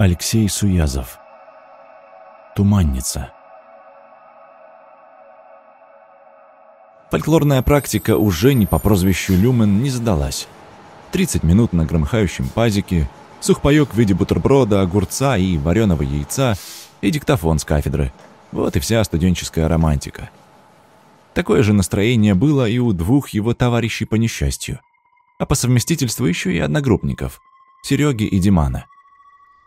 Алексей Суязов. Туманница. Фольклорная практика у Жени по прозвищу Люмен не задалась. 30 минут на громыхающем пазике, сухпайок в виде бутерброда, огурца и вареного яйца и диктофон с кафедры. Вот и вся студенческая романтика. Такое же настроение было и у двух его товарищей по несчастью. А по совместительству еще и одногруппников – Сереги и Димана –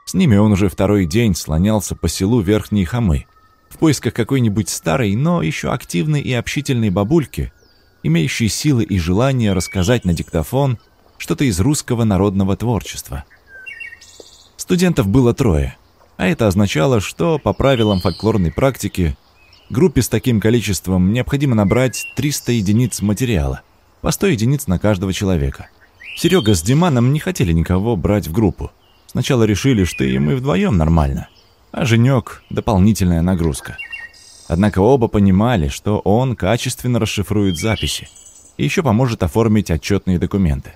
с ними он уже второй день слонялся по селу Верхней Хамы в поисках какой-нибудь старой, но еще активной и общительной бабульки, имеющей силы и желание рассказать на диктофон что-то из русского народного творчества. Студентов было трое, а это означало, что по правилам фольклорной практики группе с таким количеством необходимо набрать 300 единиц материала, по 100 единиц на каждого человека. Серега с Диманом не хотели никого брать в группу – Сначала решили, что и мы вдвоем нормально, а Женек — дополнительная нагрузка. Однако оба понимали, что он качественно расшифрует записи и еще поможет оформить отчетные документы.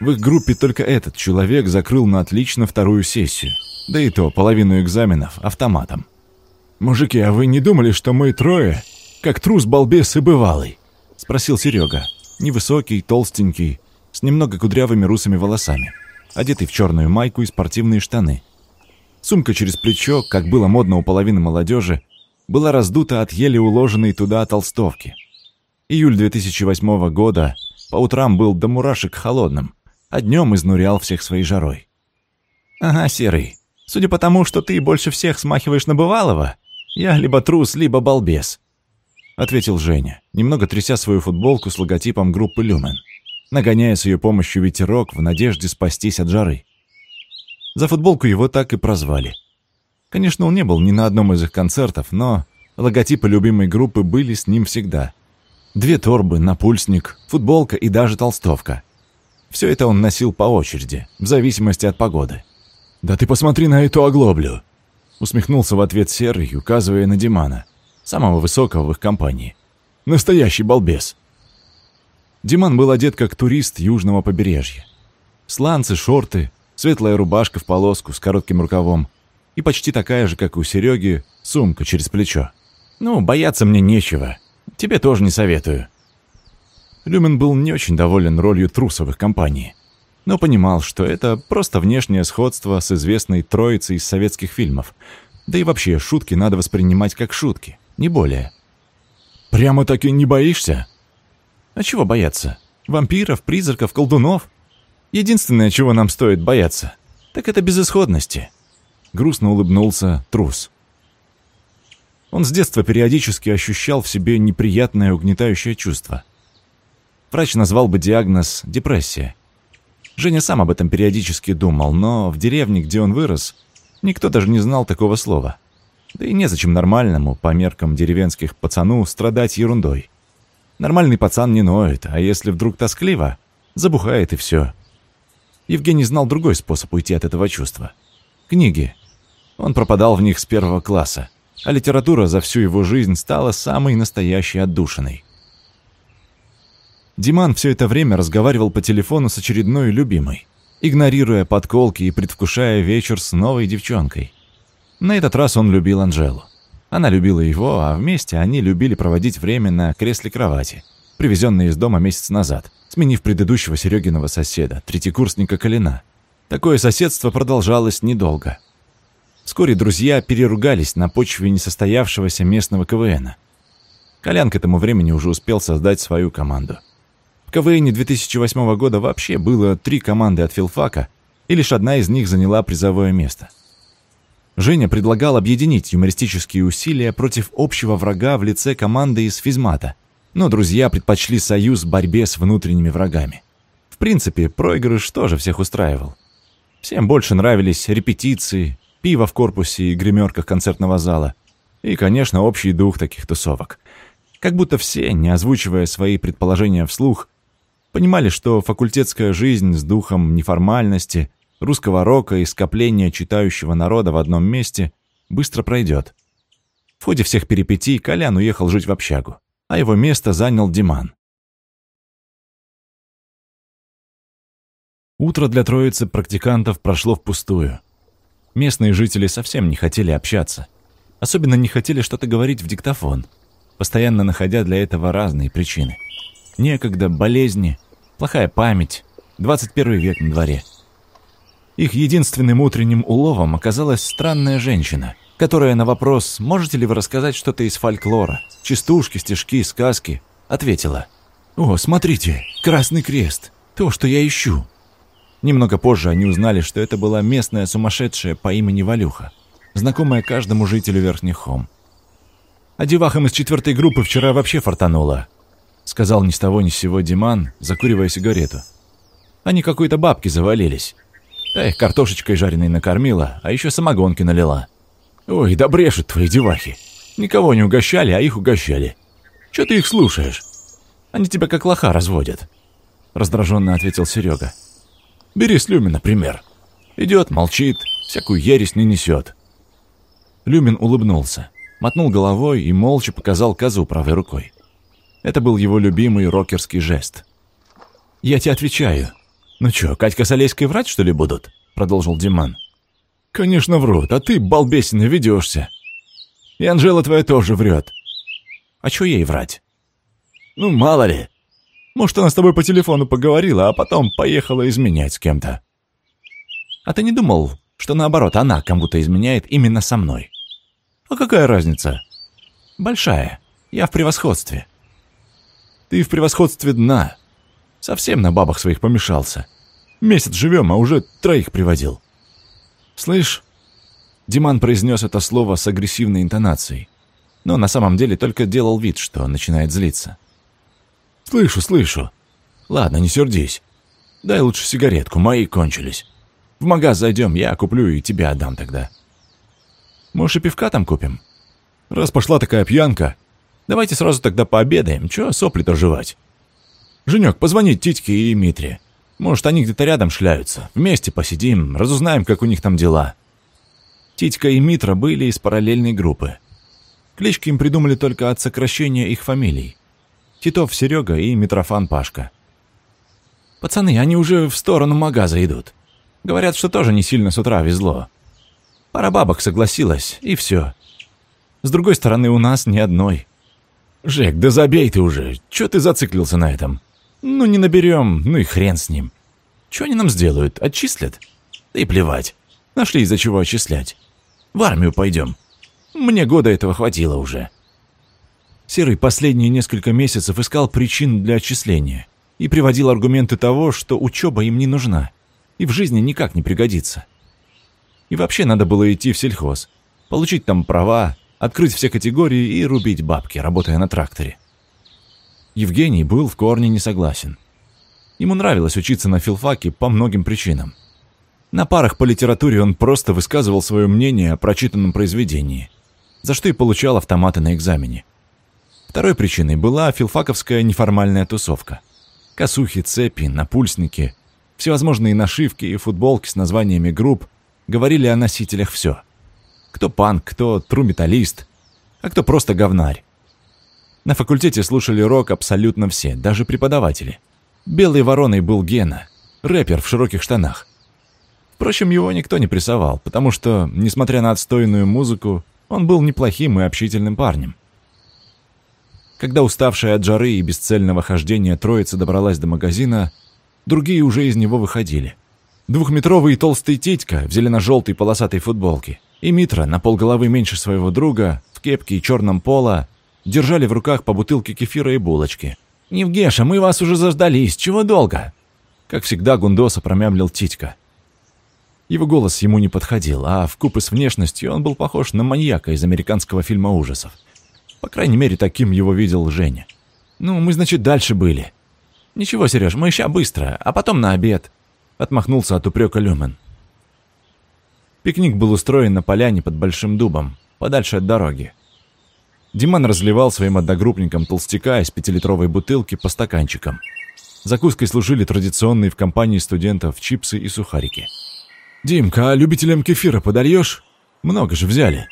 В их группе только этот человек закрыл на отлично вторую сессию, да и то половину экзаменов автоматом. «Мужики, а вы не думали, что мы трое, как трус, балбес и бывалый?» — спросил Серега, невысокий, толстенький, с немного кудрявыми русыми волосами одетый в черную майку и спортивные штаны. Сумка через плечо, как было модно у половины молодежи, была раздута от еле уложенной туда толстовки. Июль 2008 года по утрам был до мурашек холодным, а днем изнурял всех своей жарой. «Ага, Серый, судя по тому, что ты больше всех смахиваешь на бывалого, я либо трус, либо балбес», — ответил Женя, немного тряся свою футболку с логотипом группы «Люмен» нагоняя с ее помощью ветерок в надежде спастись от жары. За футболку его так и прозвали. Конечно, он не был ни на одном из их концертов, но логотипы любимой группы были с ним всегда. Две торбы, напульсник, футболка и даже толстовка. Все это он носил по очереди, в зависимости от погоды. «Да ты посмотри на эту оглоблю!» Усмехнулся в ответ Серый, указывая на Димана, самого высокого в их компании. «Настоящий балбес!» Диман был одет как турист южного побережья. Сланцы, шорты, светлая рубашка в полоску с коротким рукавом и почти такая же, как у Сереги, сумка через плечо. «Ну, бояться мне нечего. Тебе тоже не советую». Люмен был не очень доволен ролью трусовых компаний, но понимал, что это просто внешнее сходство с известной троицей из советских фильмов. Да и вообще, шутки надо воспринимать как шутки, не более. Прямо так и не боишься?» А чего бояться? Вампиров, призраков, колдунов? Единственное, чего нам стоит бояться, так это безысходности. Грустно улыбнулся трус. Он с детства периодически ощущал в себе неприятное угнетающее чувство. Врач назвал бы диагноз «депрессия». Женя сам об этом периодически думал, но в деревне, где он вырос, никто даже не знал такого слова. Да и незачем нормальному, по меркам деревенских пацану, страдать ерундой. Нормальный пацан не ноет, а если вдруг тоскливо, забухает и все. Евгений знал другой способ уйти от этого чувства. Книги. Он пропадал в них с первого класса, а литература за всю его жизнь стала самой настоящей отдушиной. Диман все это время разговаривал по телефону с очередной любимой, игнорируя подколки и предвкушая вечер с новой девчонкой. На этот раз он любил Анжелу. Она любила его, а вместе они любили проводить время на кресле кровати, привезенной из дома месяц назад, сменив предыдущего Серегиного соседа, третьекурсника Калина. Такое соседство продолжалось недолго. Вскоре друзья переругались на почве несостоявшегося местного КВНа. Колян к этому времени уже успел создать свою команду. В КВНе 2008 года вообще было три команды от филфака, и лишь одна из них заняла призовое место. Женя предлагал объединить юмористические усилия против общего врага в лице команды из физмата, но друзья предпочли союз борьбе с внутренними врагами. В принципе, проигрыш тоже всех устраивал. Всем больше нравились репетиции, пиво в корпусе и гримерках концертного зала, и, конечно, общий дух таких тусовок. Как будто все, не озвучивая свои предположения вслух, понимали, что факультетская жизнь с духом неформальности, русского рока и скопления читающего народа в одном месте быстро пройдет. В ходе всех перипетий Колян уехал жить в общагу, а его место занял Диман. Утро для троицы практикантов прошло впустую. Местные жители совсем не хотели общаться. Особенно не хотели что-то говорить в диктофон, постоянно находя для этого разные причины. Некогда, болезни, плохая память, 21 век на дворе – их единственным утренним уловом оказалась странная женщина, которая на вопрос «Можете ли вы рассказать что-то из фольклора? Частушки, стишки, сказки?» ответила «О, смотрите, Красный Крест! То, что я ищу!» Немного позже они узнали, что это была местная сумасшедшая по имени Валюха, знакомая каждому жителю Верхних Хом. «А девахам из четвертой группы вчера вообще фартануло», — сказал ни с того ни с сего Диман, закуривая сигарету. «Они какой-то бабки завалились. Эх, картошечкой жареной накормила, а еще самогонки налила. Ой, да брешут твои девахи. Никого не угощали, а их угощали. Че ты их слушаешь? Они тебя как лоха разводят. Раздраженно ответил Серега. Бери Слюмина, например. Идет, молчит, всякую ересь не несет. Люмин улыбнулся, мотнул головой и молча показал козу правой рукой. Это был его любимый рокерский жест. «Я тебе отвечаю. «Ну чё, Катька с Солейская врать, что ли, будут?» — продолжил Диман. «Конечно врут, а ты, балбесина, ведёшься. И Анжела твоя тоже врет. А чё ей врать?» «Ну, мало ли. Может, она с тобой по телефону поговорила, а потом поехала изменять с кем-то». «А ты не думал, что наоборот, она кому-то изменяет именно со мной?» «А какая разница?» «Большая. Я в превосходстве». «Ты в превосходстве дна», Совсем на бабах своих помешался. Месяц живем, а уже троих приводил. Слышь, Диман произнес это слово с агрессивной интонацией, но на самом деле только делал вид, что начинает злиться. «Слышу, слышу. Ладно, не сердись. Дай лучше сигаретку, мои кончились. В магаз зайдем, я куплю и тебя отдам тогда. Может, и пивка там купим? Раз пошла такая пьянка, давайте сразу тогда пообедаем, чё сопли-то жевать?» «Женек, позвони Титьке и Митре. Может, они где-то рядом шляются. Вместе посидим, разузнаем, как у них там дела». Титька и Митра были из параллельной группы. Клички им придумали только от сокращения их фамилий. Титов Серега и Митрофан Пашка. «Пацаны, они уже в сторону магаза идут. Говорят, что тоже не сильно с утра везло. Пара бабок согласилась, и все. С другой стороны, у нас ни одной». «Жек, да забей ты уже! Чё ты зациклился на этом?» Ну, не наберем, ну и хрен с ним. Что они нам сделают? Отчислят? Да и плевать. Нашли из-за чего отчислять. В армию пойдем. Мне года этого хватило уже. Серый последние несколько месяцев искал причин для отчисления и приводил аргументы того, что учеба им не нужна и в жизни никак не пригодится. И вообще надо было идти в сельхоз, получить там права, открыть все категории и рубить бабки, работая на тракторе. Евгений был в корне не согласен. Ему нравилось учиться на филфаке по многим причинам. На парах по литературе он просто высказывал свое мнение о прочитанном произведении, за что и получал автоматы на экзамене. Второй причиной была филфаковская неформальная тусовка. Косухи, цепи, напульсники, всевозможные нашивки и футболки с названиями групп говорили о носителях все. Кто панк, кто тру-металлист, а кто просто говнарь. На факультете слушали рок абсолютно все, даже преподаватели. Белой вороной был Гена, рэпер в широких штанах. Впрочем, его никто не прессовал, потому что, несмотря на отстойную музыку, он был неплохим и общительным парнем. Когда уставшая от жары и бесцельного хождения троица добралась до магазина, другие уже из него выходили. Двухметровый и толстый титька в зелено-желтой полосатой футболке и Митра на полголовы меньше своего друга, в кепке и черном поло, держали в руках по бутылке кефира и булочки. «Евгеша, мы вас уже заждались, чего долго?» Как всегда, Гундоса промямлил Титька. Его голос ему не подходил, а вкупе с внешностью он был похож на маньяка из американского фильма ужасов. По крайней мере, таким его видел Женя. «Ну, мы, значит, дальше были». «Ничего, Сереж, мы ща быстро, а потом на обед», — отмахнулся от упрёка Люмен. Пикник был устроен на поляне под Большим Дубом, подальше от дороги. Диман разливал своим одногруппникам толстяка из пятилитровой бутылки по стаканчикам. Закуской служили традиционные в компании студентов чипсы и сухарики. «Димка, а любителям кефира подольешь? Много же взяли».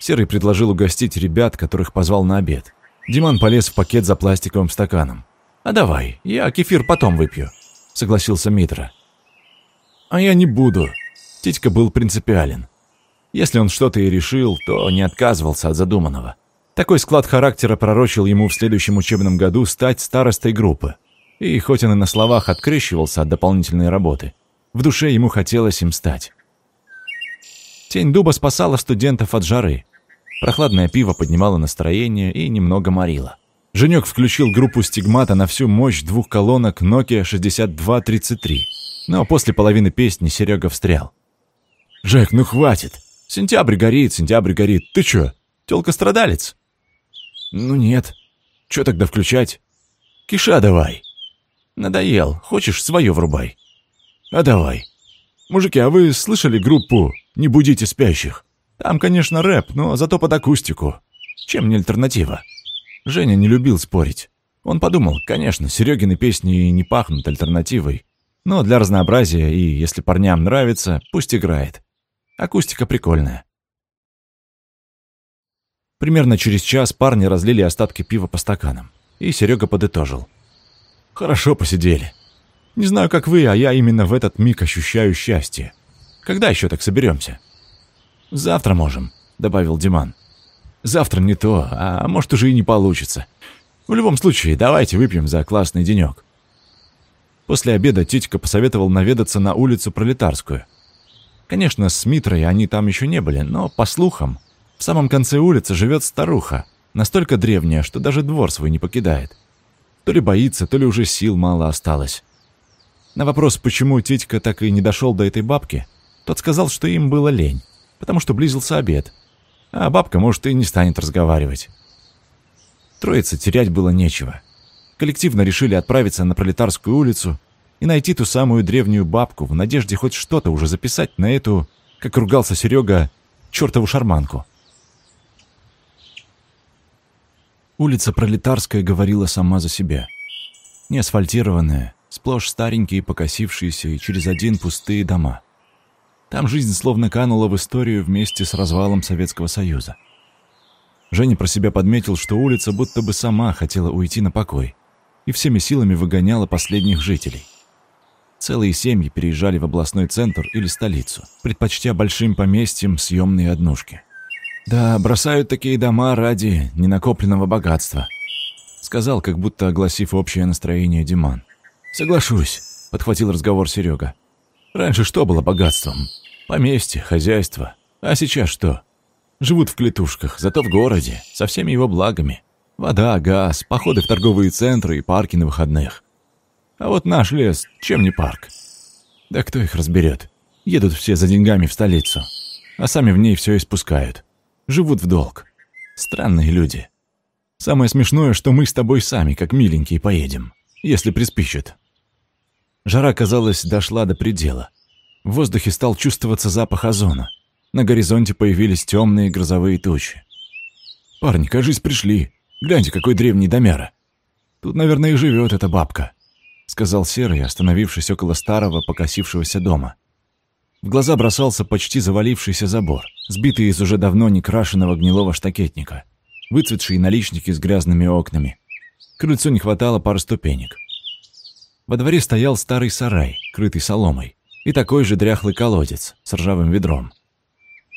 Серый предложил угостить ребят, которых позвал на обед. Диман полез в пакет за пластиковым стаканом. «А давай, я кефир потом выпью», — согласился Митра. «А я не буду». Титька был принципиален. Если он что-то и решил, то не отказывался от задуманного. Такой склад характера пророчил ему в следующем учебном году стать старостой группы. И хоть он и на словах открещивался от дополнительной работы, в душе ему хотелось им стать. Тень дуба спасала студентов от жары. Прохладное пиво поднимало настроение и немного морило. Женек включил группу стигмата на всю мощь двух колонок Nokia 6233. Но после половины песни Серега встрял. «Жек, ну хватит! Сентябрь горит, сентябрь горит. Ты чё, тёлка-страдалец? Ну нет. Чё тогда включать? Киша давай. Надоел. Хочешь, своё врубай. А давай. Мужики, а вы слышали группу «Не будите спящих»? Там, конечно, рэп, но зато под акустику. Чем не альтернатива? Женя не любил спорить. Он подумал, конечно, Серегины песни не пахнут альтернативой, но для разнообразия и, если парням нравится, пусть играет. Акустика прикольная. Примерно через час парни разлили остатки пива по стаканам. И Серега подытожил. «Хорошо посидели. Не знаю, как вы, а я именно в этот миг ощущаю счастье. Когда еще так соберемся?» «Завтра можем», — добавил Диман. «Завтра не то, а может, уже и не получится. В любом случае, давайте выпьем за классный денек». После обеда Титька посоветовал наведаться на улицу Пролетарскую. Конечно, с Митрой они там еще не были, но, по слухам, в самом конце улицы живет старуха, настолько древняя, что даже двор свой не покидает. То ли боится, то ли уже сил мало осталось. На вопрос, почему Титька так и не дошел до этой бабки, тот сказал, что им было лень, потому что близился обед. А бабка, может, и не станет разговаривать. Троице терять было нечего. Коллективно решили отправиться на Пролетарскую улицу – и найти ту самую древнюю бабку в надежде хоть что-то уже записать на эту, как ругался Серега, чертову шарманку. Улица Пролетарская говорила сама за себя. Не асфальтированная, сплошь старенькие, покосившиеся и через один пустые дома. Там жизнь словно канула в историю вместе с развалом Советского Союза. Женя про себя подметил, что улица будто бы сама хотела уйти на покой и всеми силами выгоняла последних жителей. Целые семьи переезжали в областной центр или столицу, предпочтя большим поместьям съемные однушки. «Да, бросают такие дома ради ненакопленного богатства», — сказал, как будто огласив общее настроение Диман. «Соглашусь», — подхватил разговор Серега. «Раньше что было богатством? Поместье, хозяйство. А сейчас что? Живут в клетушках, зато в городе, со всеми его благами. Вода, газ, походы в торговые центры и парки на выходных. А вот наш лес, чем не парк? Да кто их разберет? Едут все за деньгами в столицу, а сами в ней все испускают. Живут в долг. Странные люди. Самое смешное, что мы с тобой сами, как миленькие, поедем, если приспичат. Жара, казалось, дошла до предела. В воздухе стал чувствоваться запах озона. На горизонте появились темные грозовые тучи. «Парни, кажись, пришли. Гляньте, какой древний домяра. Тут, наверное, и живет эта бабка». — сказал Серый, остановившись около старого покосившегося дома. В глаза бросался почти завалившийся забор, сбитый из уже давно не крашенного гнилого штакетника, выцветшие наличники с грязными окнами. Крыльцу не хватало пары ступенек. Во дворе стоял старый сарай, крытый соломой, и такой же дряхлый колодец с ржавым ведром.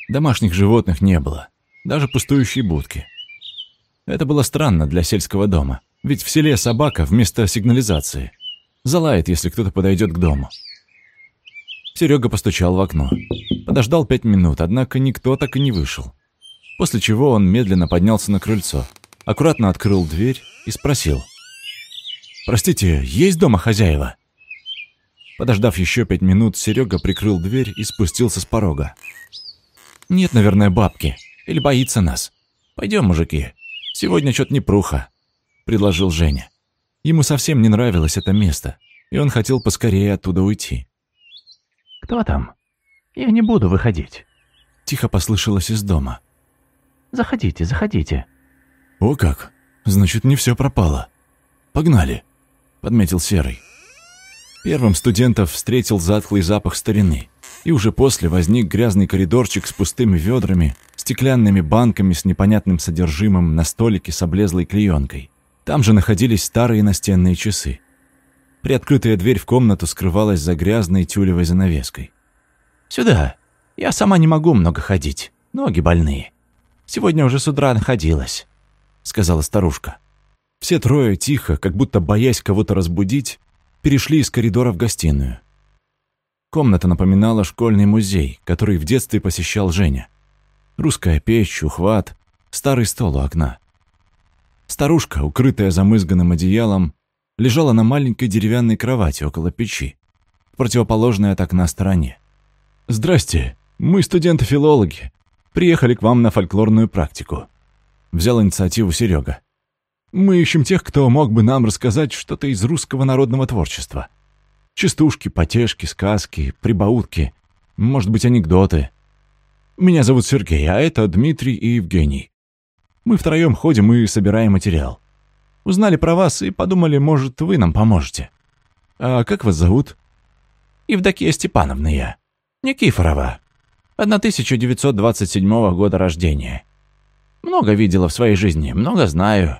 Домашних животных не было, даже пустующие будки. Это было странно для сельского дома, ведь в селе собака вместо сигнализации. Залает, если кто-то подойдет к дому. Серега постучал в окно. Подождал пять минут, однако никто так и не вышел. После чего он медленно поднялся на крыльцо, аккуратно открыл дверь и спросил. «Простите, есть дома хозяева?» Подождав еще пять минут, Серега прикрыл дверь и спустился с порога. «Нет, наверное, бабки. Или боится нас. Пойдем, мужики. Сегодня что-то непруха», — предложил Женя. Ему совсем не нравилось это место, и он хотел поскорее оттуда уйти. «Кто там? Я не буду выходить», — тихо послышалось из дома. «Заходите, заходите». «О как! Значит, не все пропало. Погнали», — подметил Серый. Первым студентов встретил затхлый запах старины, и уже после возник грязный коридорчик с пустыми ведрами, стеклянными банками с непонятным содержимым на столике с облезлой клеенкой. Там же находились старые настенные часы. Приоткрытая дверь в комнату скрывалась за грязной тюлевой занавеской. «Сюда. Я сама не могу много ходить. Ноги больные. Сегодня уже с утра находилась», — сказала старушка. Все трое тихо, как будто боясь кого-то разбудить, перешли из коридора в гостиную. Комната напоминала школьный музей, который в детстве посещал Женя. Русская печь, ухват, старый стол у окна. Старушка, укрытая замызганным одеялом, лежала на маленькой деревянной кровати около печи, противоположной от окна стороне. «Здрасте, мы студенты-филологи. Приехали к вам на фольклорную практику». Взял инициативу Серега. «Мы ищем тех, кто мог бы нам рассказать что-то из русского народного творчества. Частушки, потешки, сказки, прибаутки, может быть, анекдоты. Меня зовут Сергей, а это Дмитрий и Евгений. Мы втроем ходим и собираем материал. Узнали про вас и подумали, может, вы нам поможете. А как вас зовут? Евдокия Степановна я. Никифорова. 1927 года рождения. Много видела в своей жизни, много знаю.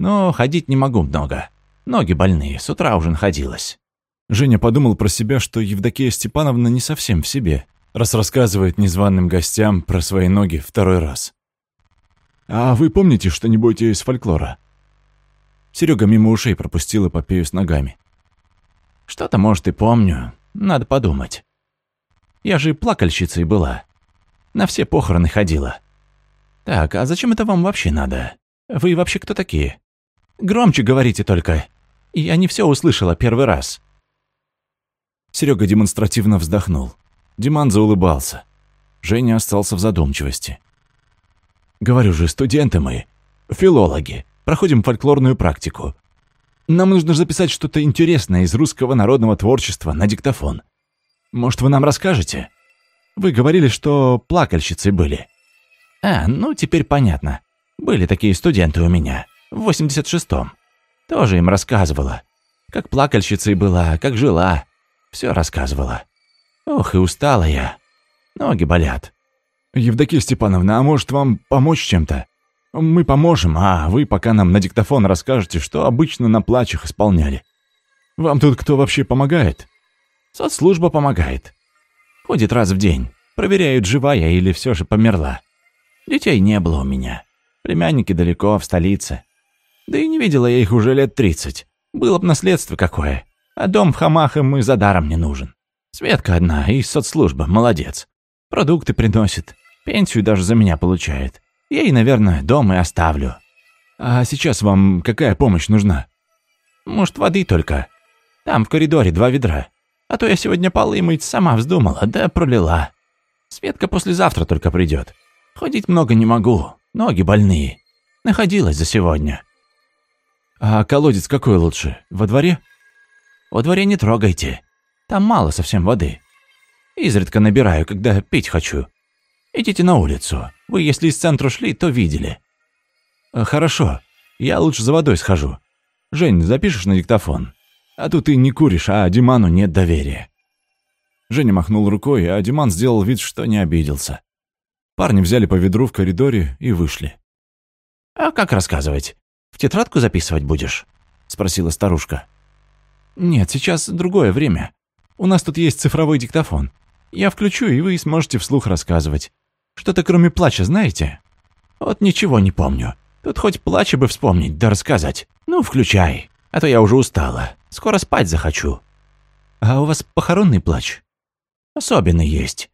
Но ходить не могу много. Ноги больные, с утра уже находилась». Женя подумал про себя, что Евдокия Степановна не совсем в себе, раз рассказывает незваным гостям про свои ноги второй раз. А вы помните что-нибудь из фольклора?» Серега мимо ушей пропустил эпопею с ногами. «Что-то, может, и помню. Надо подумать. Я же плакальщицей была. На все похороны ходила. Так, а зачем это вам вообще надо? Вы вообще кто такие? Громче говорите только. Я не все услышала первый раз». Серега демонстративно вздохнул. Диман заулыбался. Женя остался в задумчивости. Говорю же, студенты мы, филологи, проходим фольклорную практику. Нам нужно записать что-то интересное из русского народного творчества на диктофон. Может, вы нам расскажете? Вы говорили, что плакальщицы были. А, ну теперь понятно. Были такие студенты у меня, в 86-м. Тоже им рассказывала. Как плакальщицей была, как жила. Все рассказывала. Ох, и устала я. Ноги болят. «Евдокия Степановна, а может вам помочь чем-то?» «Мы поможем, а вы пока нам на диктофон расскажете, что обычно на плачах исполняли». «Вам тут кто вообще помогает?» «Соцслужба помогает. Ходит раз в день. Проверяют, жива я или все же померла. Детей не было у меня. Племянники далеко, в столице. Да и не видела я их уже лет тридцать. Было б наследство какое. А дом в Хамах им и за даром не нужен. Светка одна и соцслужба, молодец. Продукты приносит. Пенсию даже за меня получает. Ей, наверное, дом и оставлю. А сейчас вам какая помощь нужна? Может, воды только? Там в коридоре два ведра. А то я сегодня полы мыть сама вздумала, да пролила. Светка послезавтра только придет. Ходить много не могу, ноги больные. Находилась за сегодня. А колодец какой лучше, во дворе? Во дворе не трогайте. Там мало совсем воды. Изредка набираю, когда пить хочу. Идите на улицу. Вы, если из центра шли, то видели». Э, «Хорошо. Я лучше за водой схожу. Жень, запишешь на диктофон? А то ты не куришь, а Диману нет доверия». Женя махнул рукой, а Диман сделал вид, что не обиделся. Парни взяли по ведру в коридоре и вышли. «А как рассказывать? В тетрадку записывать будешь?» — спросила старушка. «Нет, сейчас другое время. У нас тут есть цифровой диктофон. Я включу, и вы сможете вслух рассказывать. Что-то кроме плача знаете? Вот ничего не помню. Тут хоть плача бы вспомнить, да рассказать. Ну, включай, а то я уже устала. Скоро спать захочу. А у вас похоронный плач? Особенный есть.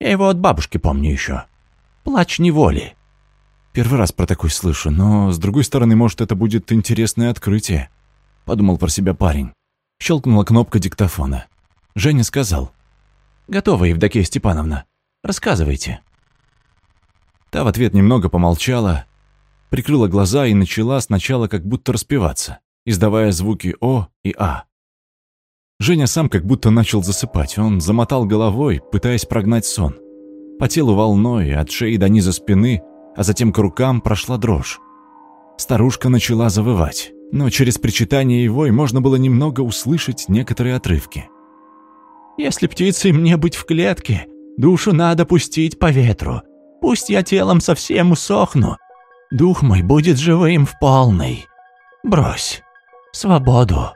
Я его от бабушки помню еще. Плач неволи. Первый раз про такой слышу, но, с другой стороны, может, это будет интересное открытие. Подумал про себя парень. Щелкнула кнопка диктофона. Женя сказал. «Готово, Евдокия Степановна. Рассказывайте». Та в ответ немного помолчала, прикрыла глаза и начала сначала как будто распеваться, издавая звуки «о» и «а». Женя сам как будто начал засыпать. Он замотал головой, пытаясь прогнать сон. По телу волной, от шеи до низа спины, а затем к рукам прошла дрожь. Старушка начала завывать, но через причитание и вой можно было немного услышать некоторые отрывки. «Если птицей мне быть в клетке, душу надо пустить по ветру, Пусть я телом совсем усохну, дух мой будет живым в полной. Брось свободу,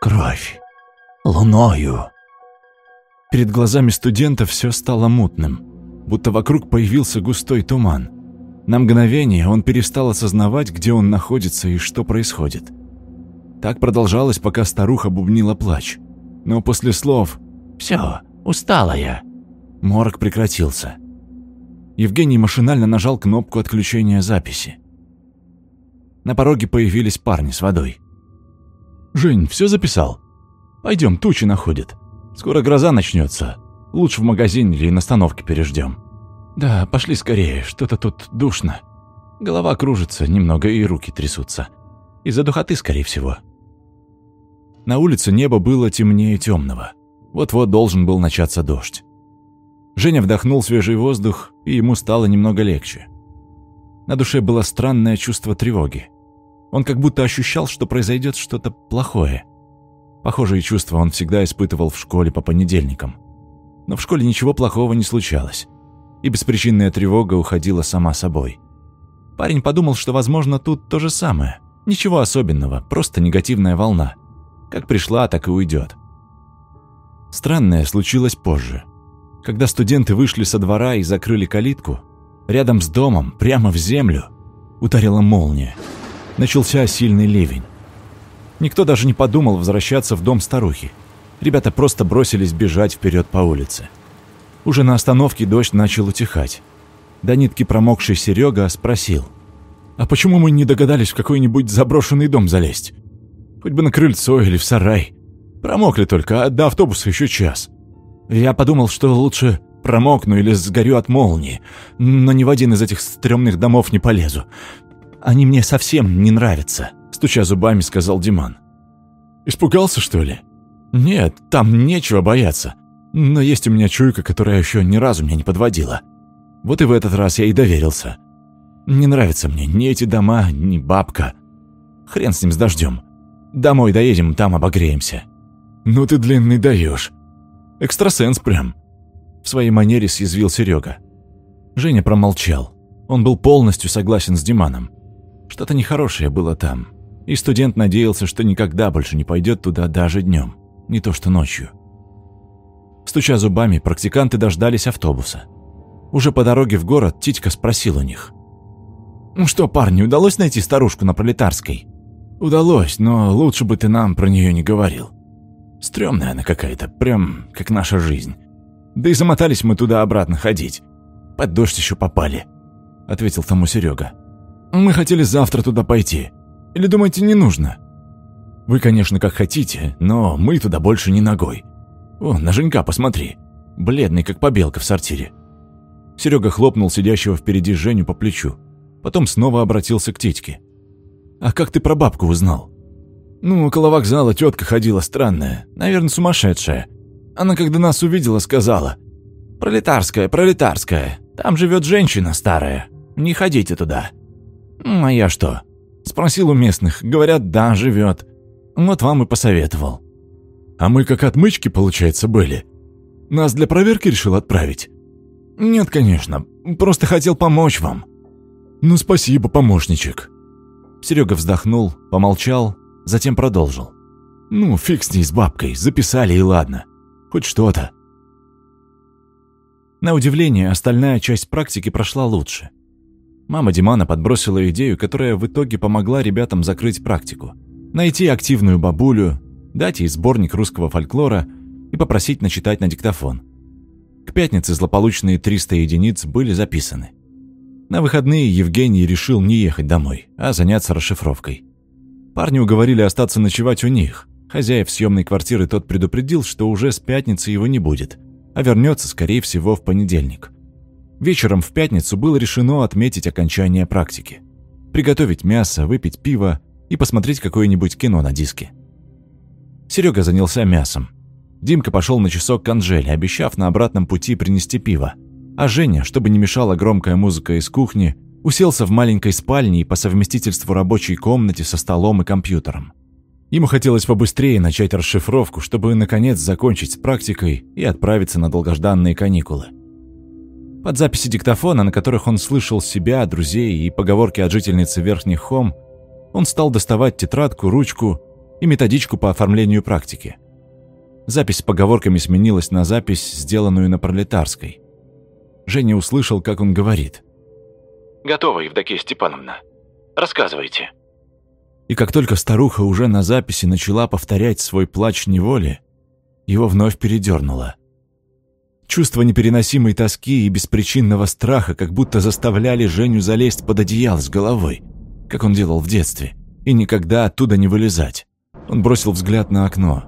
кровь, луною». Перед глазами студента все стало мутным, будто вокруг появился густой туман. На мгновение он перестал осознавать, где он находится и что происходит. Так продолжалось, пока старуха бубнила плач. Но после слов «Все, устала я» морок прекратился. Евгений машинально нажал кнопку отключения записи. На пороге появились парни с водой. «Жень, все записал? Пойдем, тучи находят. Скоро гроза начнется. Лучше в магазин или на остановке переждем. Да, пошли скорее, что-то тут душно. Голова кружится немного и руки трясутся. Из-за духоты, скорее всего». На улице небо было темнее тёмного. Вот-вот должен был начаться дождь. Женя вдохнул свежий воздух, и ему стало немного легче. На душе было странное чувство тревоги. Он как будто ощущал, что произойдет что-то плохое. Похожие чувства он всегда испытывал в школе по понедельникам. Но в школе ничего плохого не случалось, и беспричинная тревога уходила сама собой. Парень подумал, что, возможно, тут то же самое. Ничего особенного, просто негативная волна. Как пришла, так и уйдет. Странное случилось позже – когда студенты вышли со двора и закрыли калитку, рядом с домом, прямо в землю, ударила молния. Начался сильный ливень. Никто даже не подумал возвращаться в дом старухи. Ребята просто бросились бежать вперед по улице. Уже на остановке дождь начал утихать. До нитки промокший Серега спросил. «А почему мы не догадались в какой-нибудь заброшенный дом залезть? Хоть бы на крыльцо или в сарай. Промокли только, а до автобуса еще час». Я подумал, что лучше промокну или сгорю от молнии, но ни в один из этих стрёмных домов не полезу. Они мне совсем не нравятся», — стуча зубами, сказал Диман. «Испугался, что ли?» «Нет, там нечего бояться. Но есть у меня чуйка, которая еще ни разу меня не подводила. Вот и в этот раз я и доверился. Не нравятся мне ни эти дома, ни бабка. Хрен с ним с дождем. Домой доедем, там обогреемся». «Ну ты длинный даешь. Экстрасенс прям. В своей манере съязвил Серега. Женя промолчал. Он был полностью согласен с Диманом. Что-то нехорошее было там. И студент надеялся, что никогда больше не пойдет туда даже днем. Не то что ночью. Стуча зубами, практиканты дождались автобуса. Уже по дороге в город Титька спросил у них. «Ну что, парни, удалось найти старушку на Пролетарской?» «Удалось, но лучше бы ты нам про нее не говорил», Стрёмная она какая-то, прям как наша жизнь. Да и замотались мы туда-обратно ходить. Под дождь ещё попали», — ответил тому Серега. «Мы хотели завтра туда пойти. Или думаете, не нужно?» «Вы, конечно, как хотите, но мы туда больше не ногой. О, на Женька посмотри. Бледный, как побелка в сортире». Серега хлопнул сидящего впереди Женю по плечу. Потом снова обратился к титьке. «А как ты про бабку узнал?» Ну, около вокзала тетка ходила странная, наверное, сумасшедшая. Она, когда нас увидела, сказала, «Пролетарская, пролетарская, там живет женщина старая, не ходите туда». «Ну, «А я что?» Спросил у местных, говорят, да, живет. Вот вам и посоветовал. А мы как отмычки, получается, были. Нас для проверки решил отправить? Нет, конечно, просто хотел помочь вам. Ну, спасибо, помощничек. Серега вздохнул, помолчал, Затем продолжил. «Ну, фиг с ней, с бабкой, записали и ладно. Хоть что-то». На удивление, остальная часть практики прошла лучше. Мама Димана подбросила идею, которая в итоге помогла ребятам закрыть практику. Найти активную бабулю, дать ей сборник русского фольклора и попросить начитать на диктофон. К пятнице злополучные 300 единиц были записаны. На выходные Евгений решил не ехать домой, а заняться расшифровкой. Парни уговорили остаться ночевать у них. Хозяев съемной квартиры тот предупредил, что уже с пятницы его не будет, а вернется, скорее всего, в понедельник. Вечером в пятницу было решено отметить окончание практики. Приготовить мясо, выпить пиво и посмотреть какое-нибудь кино на диске. Серега занялся мясом. Димка пошел на часок к Анжеле, обещав на обратном пути принести пиво. А Женя, чтобы не мешала громкая музыка из кухни, уселся в маленькой спальне и по совместительству рабочей комнате со столом и компьютером. Ему хотелось побыстрее начать расшифровку, чтобы наконец закончить с практикой и отправиться на долгожданные каникулы. Под записи диктофона, на которых он слышал себя, друзей и поговорки от жительницы Верхних Хом, он стал доставать тетрадку, ручку и методичку по оформлению практики. Запись с поговорками сменилась на запись, сделанную на пролетарской. Женя услышал, как он говорит – Готова, Евдокия Степановна. Рассказывайте. И как только старуха уже на записи начала повторять свой плач неволи, его вновь передернуло. Чувство непереносимой тоски и беспричинного страха как будто заставляли Женю залезть под одеяло с головой, как он делал в детстве, и никогда оттуда не вылезать. Он бросил взгляд на окно.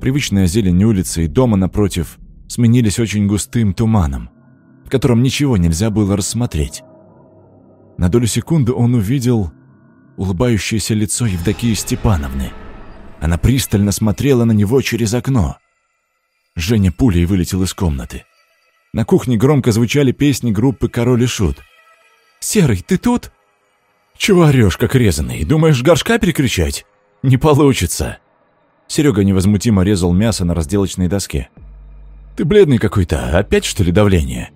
Привычная зелень улицы и дома напротив сменились очень густым туманом, в котором ничего нельзя было рассмотреть. На долю секунды он увидел улыбающееся лицо Евдокии Степановны. Она пристально смотрела на него через окно. Женя пулей вылетел из комнаты. На кухне громко звучали песни группы «Король и Шут». «Серый, ты тут?» «Чего орешь, как резанный? Думаешь, горшка перекричать? Не получится!» Серега невозмутимо резал мясо на разделочной доске. «Ты бледный какой-то, опять что ли давление?»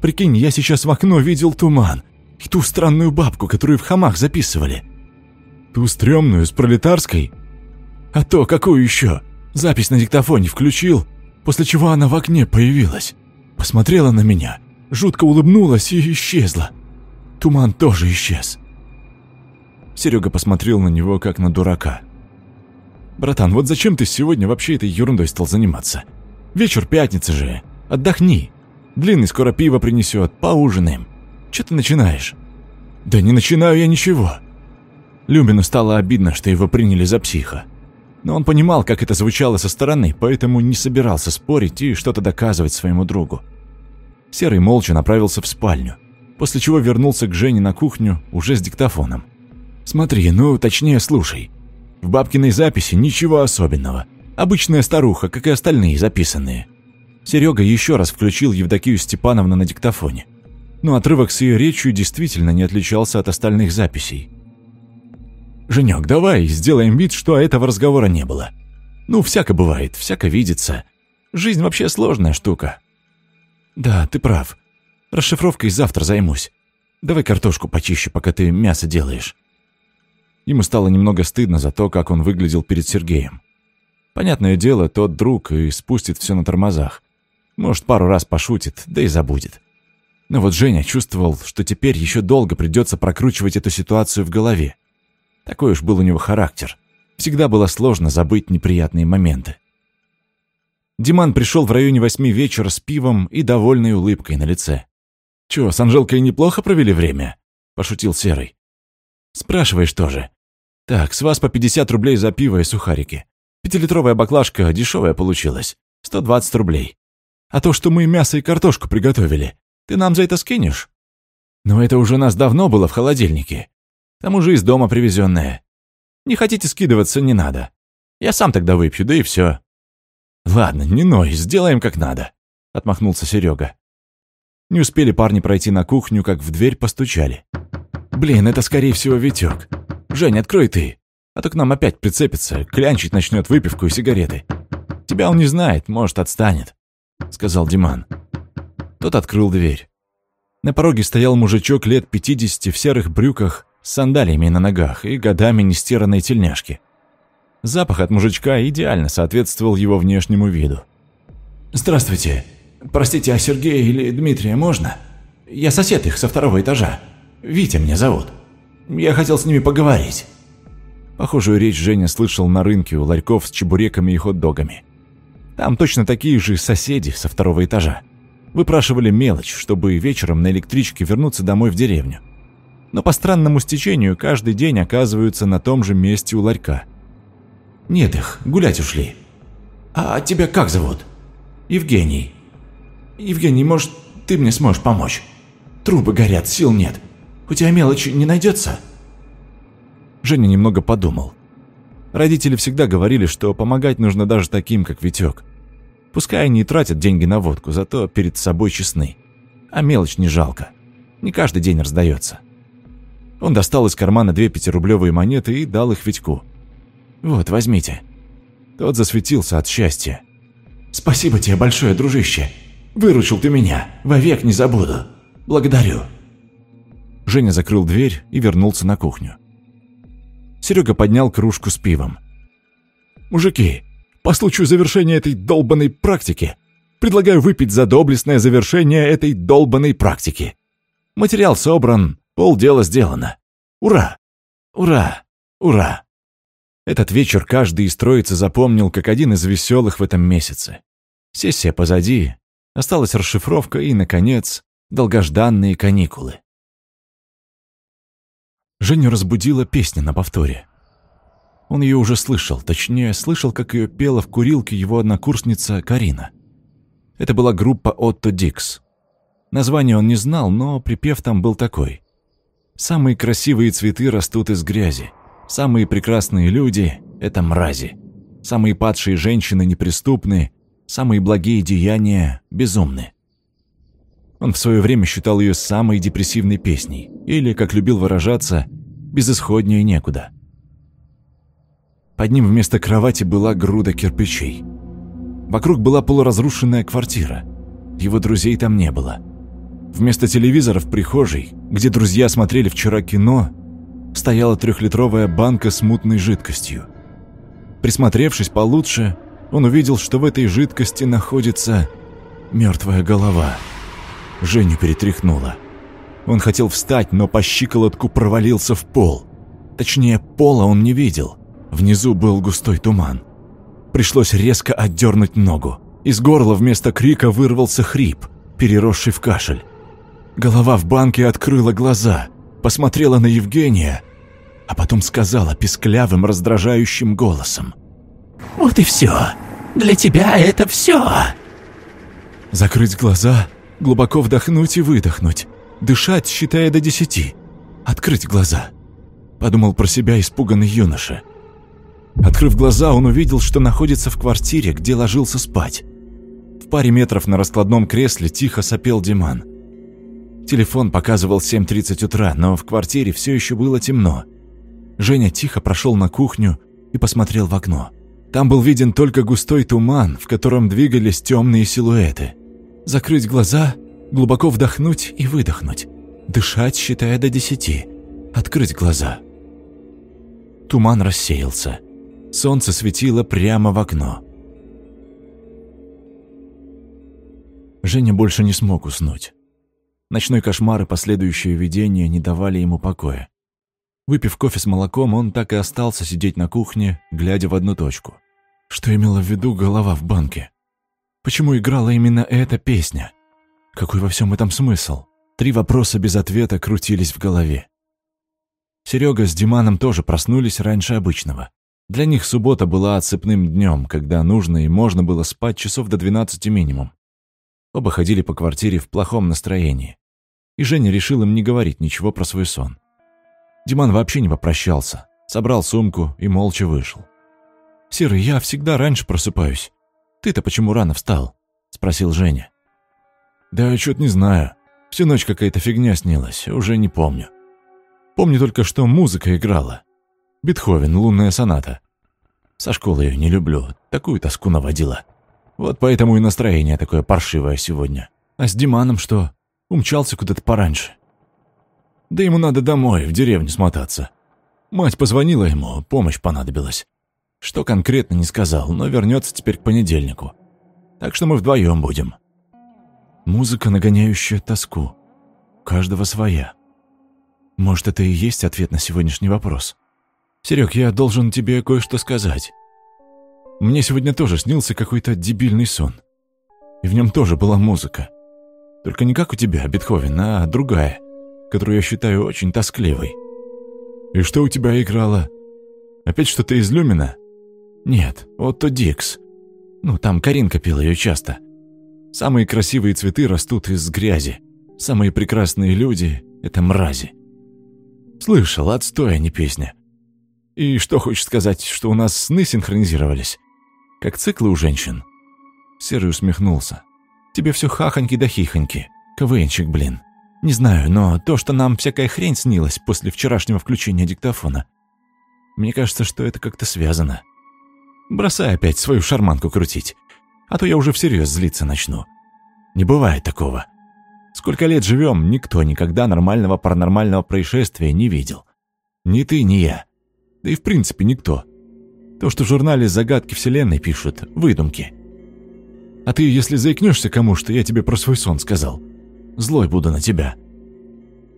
«Прикинь, я сейчас в окно видел туман и ту странную бабку, которую в хамах записывали. Ту стрёмную, с пролетарской? А то какую ещё? Запись на диктофоне включил, после чего она в окне появилась. Посмотрела на меня, жутко улыбнулась и исчезла. Туман тоже исчез. Серега посмотрел на него, как на дурака. «Братан, вот зачем ты сегодня вообще этой ерундой стал заниматься? Вечер пятница же, отдохни. Длинный скоро пиво принесёт, поужинаем. Что ты начинаешь?» «Да не начинаю я ничего». Любину стало обидно, что его приняли за психа. Но он понимал, как это звучало со стороны, поэтому не собирался спорить и что-то доказывать своему другу. Серый молча направился в спальню, после чего вернулся к Жене на кухню уже с диктофоном. «Смотри, ну, точнее, слушай. В бабкиной записи ничего особенного. Обычная старуха, как и остальные записанные». Серега еще раз включил Евдокию Степановну на диктофоне но отрывок с ее речью действительно не отличался от остальных записей. «Женек, давай сделаем вид, что этого разговора не было. Ну, всяко бывает, всяко видится. Жизнь вообще сложная штука». «Да, ты прав. Расшифровкой завтра займусь. Давай картошку почищу, пока ты мясо делаешь». Ему стало немного стыдно за то, как он выглядел перед Сергеем. Понятное дело, тот друг и спустит все на тормозах. Может, пару раз пошутит, да и забудет. Но вот Женя чувствовал, что теперь еще долго придется прокручивать эту ситуацию в голове. Такой уж был у него характер. Всегда было сложно забыть неприятные моменты. Диман пришел в районе восьми вечера с пивом и довольной улыбкой на лице. «Чё, с Анжелкой неплохо провели время?» – пошутил Серый. «Спрашиваешь тоже. Так, с вас по 50 рублей за пиво и сухарики. Пятилитровая баклажка дешевая получилась. 120 рублей. А то, что мы мясо и картошку приготовили, ты нам за это скинешь?» «Но это уже у нас давно было в холодильнике. К тому же из дома привезенное. Не хотите скидываться, не надо. Я сам тогда выпью, да и все. «Ладно, не ной, сделаем как надо», — отмахнулся Серега. Не успели парни пройти на кухню, как в дверь постучали. «Блин, это, скорее всего, Витек. Жень, открой ты, а то к нам опять прицепится, клянчить начнет выпивку и сигареты. Тебя он не знает, может, отстанет», — сказал Диман. «Диман». Тот открыл дверь. На пороге стоял мужичок лет 50 в серых брюках, с сандалиями на ногах и годами нестиранной тельняшки. Запах от мужичка идеально соответствовал его внешнему виду. «Здравствуйте. Простите, а Сергея или Дмитрия можно? Я сосед их со второго этажа. Витя меня зовут. Я хотел с ними поговорить». Похожую речь Женя слышал на рынке у ларьков с чебуреками и хот-догами. Там точно такие же соседи со второго этажа. Выпрашивали мелочь, чтобы вечером на электричке вернуться домой в деревню. Но по странному стечению каждый день оказываются на том же месте у ларька. «Нет их, гулять ушли». «А тебя как зовут?» «Евгений». «Евгений, может, ты мне сможешь помочь? Трубы горят, сил нет. У тебя мелочи не найдется?» Женя немного подумал. Родители всегда говорили, что помогать нужно даже таким, как Витек. Пускай они и тратят деньги на водку, зато перед собой честны. А мелочь не жалко. Не каждый день раздается. Он достал из кармана две пятирублевые монеты и дал их Витьку. «Вот, возьмите». Тот засветился от счастья. «Спасибо тебе большое, дружище. Выручил ты меня. Вовек не забуду. Благодарю». Женя закрыл дверь и вернулся на кухню. Серега поднял кружку с пивом. «Мужики, по случаю завершения этой долбанной практики, предлагаю выпить за доблестное завершение этой долбанной практики. Материал собран, полдела сделано. Ура! Ура! Ура! Этот вечер каждый из троицы запомнил как один из веселых в этом месяце. Сессия позади, осталась расшифровка и, наконец, долгожданные каникулы. Женю разбудила песня на повторе. Он ее уже слышал, точнее, слышал, как ее пела в курилке его однокурсница Карина. Это была группа Отто Дикс. Название он не знал, но припев там был такой. «Самые красивые цветы растут из грязи. Самые прекрасные люди – это мрази. Самые падшие женщины неприступны. Самые благие деяния – безумны». Он в свое время считал ее самой депрессивной песней, или, как любил выражаться, «безысходнее некуда». Под ним вместо кровати была груда кирпичей. Вокруг была полуразрушенная квартира. Его друзей там не было. Вместо телевизора в прихожей, где друзья смотрели вчера кино, стояла трехлитровая банка с мутной жидкостью. Присмотревшись получше, он увидел, что в этой жидкости находится мертвая голова. Женю перетряхнуло. Он хотел встать, но по щиколотку провалился в пол. Точнее, пола он не видел – Внизу был густой туман. Пришлось резко отдернуть ногу. Из горла вместо крика вырвался хрип, переросший в кашель. Голова в банке открыла глаза, посмотрела на Евгения, а потом сказала песклявым, раздражающим голосом. «Вот и все. Для тебя это все!» Закрыть глаза, глубоко вдохнуть и выдохнуть, дышать, считая до десяти, открыть глаза. Подумал про себя испуганный юноша – Открыв глаза, он увидел, что находится в квартире, где ложился спать. В паре метров на раскладном кресле тихо сопел Диман. Телефон показывал 7.30 утра, но в квартире все еще было темно. Женя тихо прошел на кухню и посмотрел в окно. Там был виден только густой туман, в котором двигались темные силуэты. Закрыть глаза, глубоко вдохнуть и выдохнуть. Дышать, считая до десяти. Открыть глаза. Туман рассеялся. Солнце светило прямо в окно. Женя больше не смог уснуть. Ночной кошмар и последующие видения не давали ему покоя. Выпив кофе с молоком, он так и остался сидеть на кухне, глядя в одну точку. Что имела в виду голова в банке? Почему играла именно эта песня? Какой во всем этом смысл? Три вопроса без ответа крутились в голове. Серега с Диманом тоже проснулись раньше обычного. Для них суббота была отцепным днем, когда нужно и можно было спать часов до 12 минимум. Оба ходили по квартире в плохом настроении. И Женя решил им не говорить ничего про свой сон. Диман вообще не попрощался, собрал сумку и молча вышел. «Серый, я всегда раньше просыпаюсь. Ты-то почему рано встал?» – спросил Женя. «Да я чё-то не знаю. Всю ночь какая-то фигня снилась, уже не помню. Помню только, что музыка играла. Бетховен, лунная соната. Со школы ее не люблю, такую тоску наводила. Вот поэтому и настроение такое паршивое сегодня. А с Диманом что? Умчался куда-то пораньше. Да ему надо домой, в деревню смотаться. Мать позвонила ему, помощь понадобилась. Что конкретно не сказал, но вернется теперь к понедельнику. Так что мы вдвоем будем. Музыка, нагоняющая тоску. У каждого своя. Может, это и есть ответ на сегодняшний вопрос. «Серег, я должен тебе кое-что сказать. Мне сегодня тоже снился какой-то дебильный сон. И в нем тоже была музыка. Только не как у тебя, Бетховен, а другая, которую я считаю очень тоскливой. И что у тебя играло? Опять что-то из Люмина? Нет, Отто Дикс. Ну, там Каринка пела ее часто. Самые красивые цветы растут из грязи. Самые прекрасные люди — это мрази. Слышал, отстой, а не песня. И что хочет сказать, что у нас сны синхронизировались? Как циклы у женщин?» Серый усмехнулся. «Тебе все хахоньки да хихоньки. КВНчик, блин. Не знаю, но то, что нам всякая хрень снилась после вчерашнего включения диктофона, мне кажется, что это как-то связано. Бросай опять свою шарманку крутить, а то я уже всерьез злиться начну. Не бывает такого. Сколько лет живем, никто никогда нормального паранормального происшествия не видел. Ни ты, ни я да и в принципе никто. То, что в журнале «Загадки Вселенной» пишут, выдумки. А ты, если заикнешься кому, что я тебе про свой сон сказал, злой буду на тебя.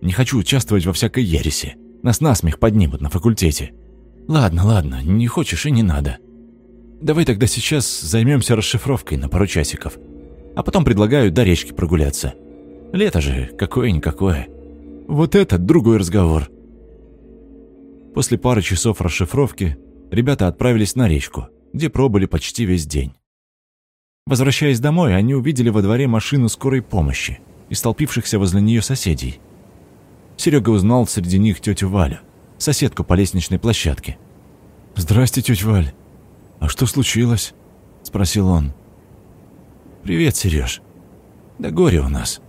Не хочу участвовать во всякой ереси. Нас насмех поднимут на факультете. Ладно, ладно, не хочешь и не надо. Давай тогда сейчас займемся расшифровкой на пару часиков. А потом предлагаю до речки прогуляться. Лето же, какое-никакое. Вот это другой разговор. После пары часов расшифровки ребята отправились на речку, где пробыли почти весь день. Возвращаясь домой, они увидели во дворе машину скорой помощи и столпившихся возле нее соседей. Серега узнал среди них тетю Валю, соседку по лестничной площадке. «Здрасте, тетя Валь. А что случилось?» – спросил он. «Привет, Сереж. Да горе у нас.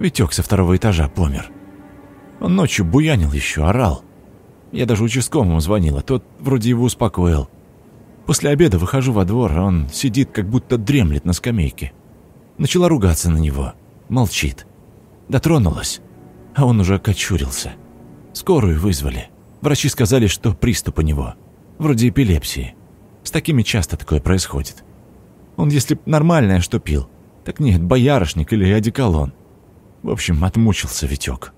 Витек со второго этажа помер. Он ночью буянил еще, орал. Я даже участковому звонила, тот вроде его успокоил. После обеда выхожу во двор, а он сидит, как будто дремлет на скамейке. Начала ругаться на него. Молчит. Дотронулась, а он уже окочурился. Скорую вызвали. Врачи сказали, что приступ у него. Вроде эпилепсии. С такими часто такое происходит. Он если б нормальное что пил, так нет, боярышник или одеколон. В общем, отмучился Витёк.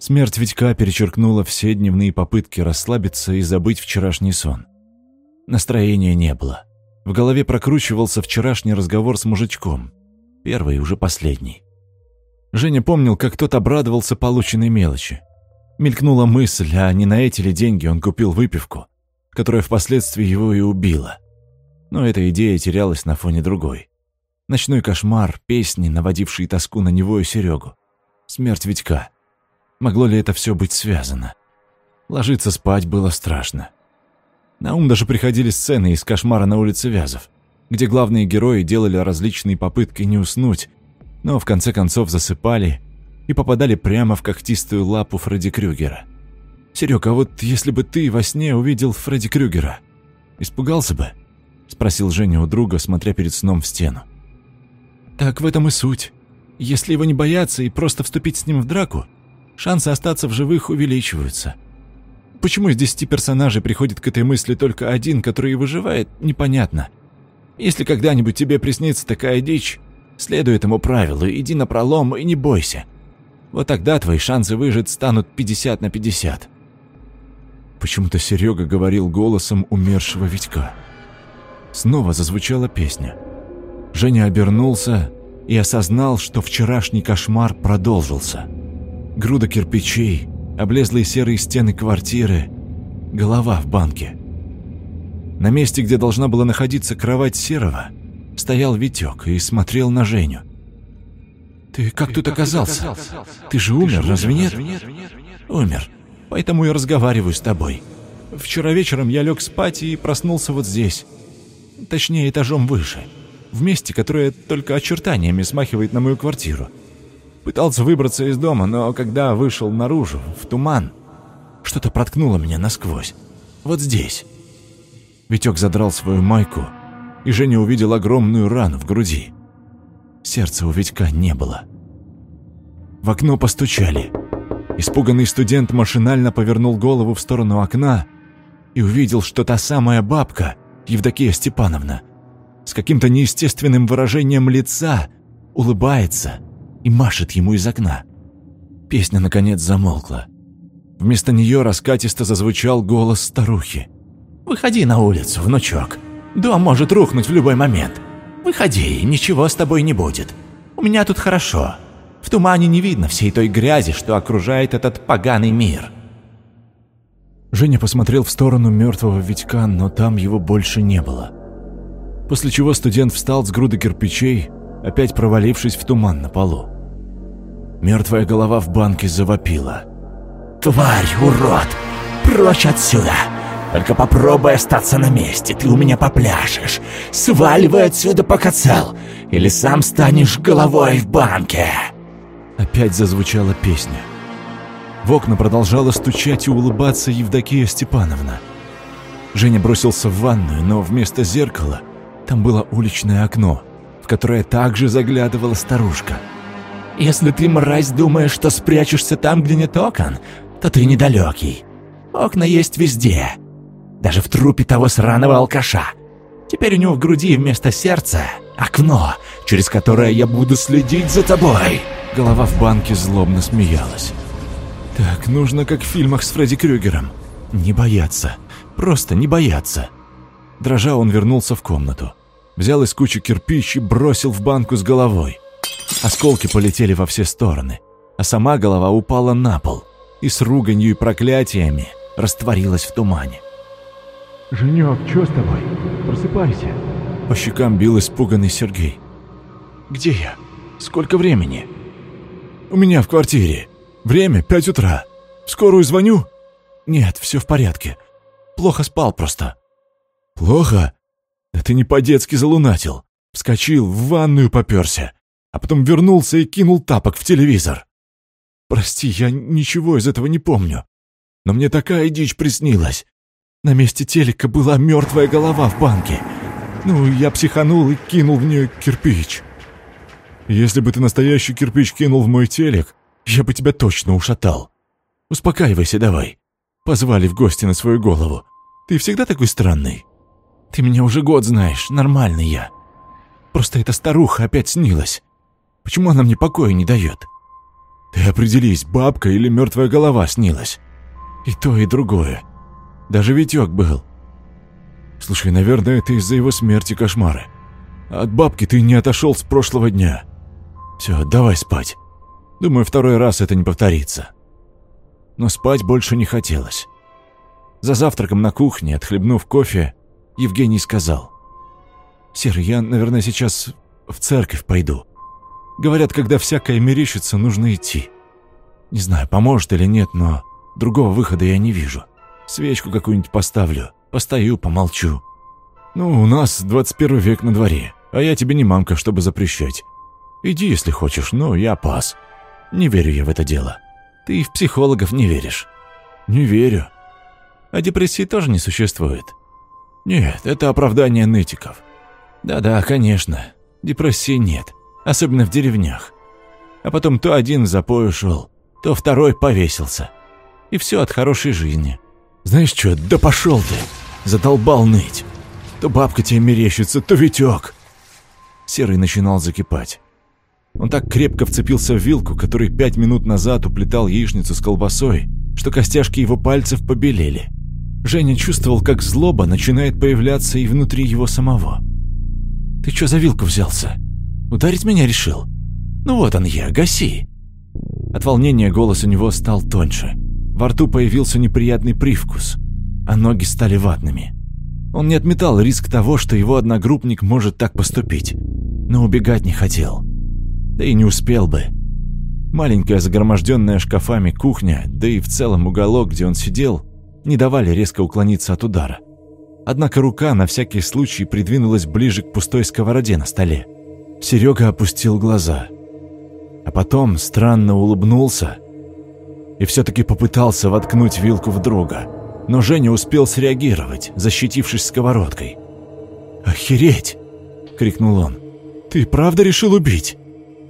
Смерть Витька перечеркнула все дневные попытки расслабиться и забыть вчерашний сон. Настроения не было. В голове прокручивался вчерашний разговор с мужичком. Первый, и уже последний. Женя помнил, как тот обрадовался полученной мелочи. Мелькнула мысль, а не на эти ли деньги он купил выпивку, которая впоследствии его и убила. Но эта идея терялась на фоне другой. Ночной кошмар, песни, наводившие тоску на него и Серегу. Смерть Витька. Могло ли это все быть связано? Ложиться спать было страшно. На ум даже приходили сцены из «Кошмара на улице Вязов», где главные герои делали различные попытки не уснуть, но в конце концов засыпали и попадали прямо в когтистую лапу Фредди Крюгера. «Серёг, а вот если бы ты во сне увидел Фредди Крюгера, испугался бы?» – спросил Женя у друга, смотря перед сном в стену. «Так в этом и суть. Если его не бояться и просто вступить с ним в драку – шансы остаться в живых увеличиваются. Почему из десяти персонажей приходит к этой мысли только один, который и выживает, непонятно. Если когда-нибудь тебе приснится такая дичь, следуй этому правилу, иди на пролом и не бойся. Вот тогда твои шансы выжить станут 50 на 50. Почему-то Серега говорил голосом умершего Витька. Снова зазвучала песня. Женя обернулся и осознал, что вчерашний кошмар продолжился груда кирпичей, облезлые серые стены квартиры, голова в банке. На месте, где должна была находиться кровать Серого, стоял Витек и смотрел на Женю. «Ты как, Ты тут, как оказался? оказался? Ты же умер, Ты же умер разве нет? нет?» «Умер. Поэтому я разговариваю с тобой. Вчера вечером я лег спать и проснулся вот здесь. Точнее, этажом выше. В месте, которое только очертаниями смахивает на мою квартиру. Пытался выбраться из дома, но когда вышел наружу, в туман, что-то проткнуло меня насквозь. Вот здесь. Витек задрал свою майку, и Женя увидел огромную рану в груди. Сердца у Витька не было. В окно постучали. Испуганный студент машинально повернул голову в сторону окна и увидел, что та самая бабка, Евдокия Степановна, с каким-то неестественным выражением лица улыбается – и машет ему из окна. Песня, наконец, замолкла. Вместо нее раскатисто зазвучал голос старухи. «Выходи на улицу, внучок. Дом может рухнуть в любой момент. Выходи, ничего с тобой не будет. У меня тут хорошо. В тумане не видно всей той грязи, что окружает этот поганый мир». Женя посмотрел в сторону мертвого Витька, но там его больше не было. После чего студент встал с груды кирпичей, опять провалившись в туман на полу. Мертвая голова в банке завопила. «Тварь, урод! Прочь отсюда! Только попробуй остаться на месте, ты у меня попляшешь! Сваливай отсюда, пока цел, или сам станешь головой в банке!» Опять зазвучала песня. В окна продолжала стучать и улыбаться Евдокия Степановна. Женя бросился в ванную, но вместо зеркала там было уличное окно — которое также заглядывала старушка. «Если ты, мразь, думаешь, что спрячешься там, где нет окон, то ты недалекий. Окна есть везде, даже в трупе того сраного алкаша. Теперь у него в груди вместо сердца окно, через которое я буду следить за тобой!» Голова в банке злобно смеялась. «Так, нужно, как в фильмах с Фредди Крюгером. Не бояться. Просто не бояться». Дрожа, он вернулся в комнату. Взял из кучи кирпич и бросил в банку с головой. Осколки полетели во все стороны, а сама голова упала на пол и с руганью и проклятиями растворилась в тумане. «Женек, что с тобой? Просыпайся!» По щекам бил испуганный Сергей. «Где я? Сколько времени?» «У меня в квартире. Время пять утра. В скорую звоню?» «Нет, все в порядке. Плохо спал просто». «Плохо? Да ты не по-детски залунатил. Вскочил, в ванную попёрся, а потом вернулся и кинул тапок в телевизор. Прости, я ничего из этого не помню. Но мне такая дичь приснилась. На месте телека была мёртвая голова в банке. Ну, я психанул и кинул в неё кирпич. Если бы ты настоящий кирпич кинул в мой телек, я бы тебя точно ушатал. Успокаивайся давай. Позвали в гости на свою голову. Ты всегда такой странный. Ты меня уже год знаешь, нормальный я. Просто эта старуха опять снилась. Почему она мне покоя не дает? Ты определись, бабка или мертвая голова снилась. И то, и другое. Даже Витек был. Слушай, наверное, это из-за его смерти кошмары. От бабки ты не отошел с прошлого дня. Все, давай спать. Думаю, второй раз это не повторится. Но спать больше не хотелось. За завтраком на кухне, отхлебнув кофе, Евгений сказал. «Серый, я, наверное, сейчас в церковь пойду. Говорят, когда всякое мерещится, нужно идти. Не знаю, поможет или нет, но другого выхода я не вижу. Свечку какую-нибудь поставлю, постою, помолчу. Ну, у нас 21 век на дворе, а я тебе не мамка, чтобы запрещать. Иди, если хочешь, но я пас. Не верю я в это дело. Ты и в психологов не веришь». «Не верю». «А депрессии тоже не существует?» Нет, это оправдание нытиков. Да-да, конечно, депрессии нет, особенно в деревнях. А потом то один в запой ушел, то второй повесился. И все от хорошей жизни. Знаешь что, да пошел ты, задолбал ныть. То бабка тебе мерещится, то Витек. Серый начинал закипать. Он так крепко вцепился в вилку, который пять минут назад уплетал яичницу с колбасой, что костяшки его пальцев побелели. Женя чувствовал, как злоба начинает появляться и внутри его самого. «Ты чё за вилку взялся? Ударить меня решил? Ну вот он я, гаси!» От волнения голос у него стал тоньше. Во рту появился неприятный привкус, а ноги стали ватными. Он не отметал риск того, что его одногруппник может так поступить, но убегать не хотел. Да и не успел бы. Маленькая загроможденная шкафами кухня, да и в целом уголок, где он сидел, не давали резко уклониться от удара. Однако рука на всякий случай придвинулась ближе к пустой сковороде на столе. Серега опустил глаза. А потом странно улыбнулся и все-таки попытался воткнуть вилку в друга. Но Женя успел среагировать, защитившись сковородкой. «Охереть!» — крикнул он. «Ты правда решил убить?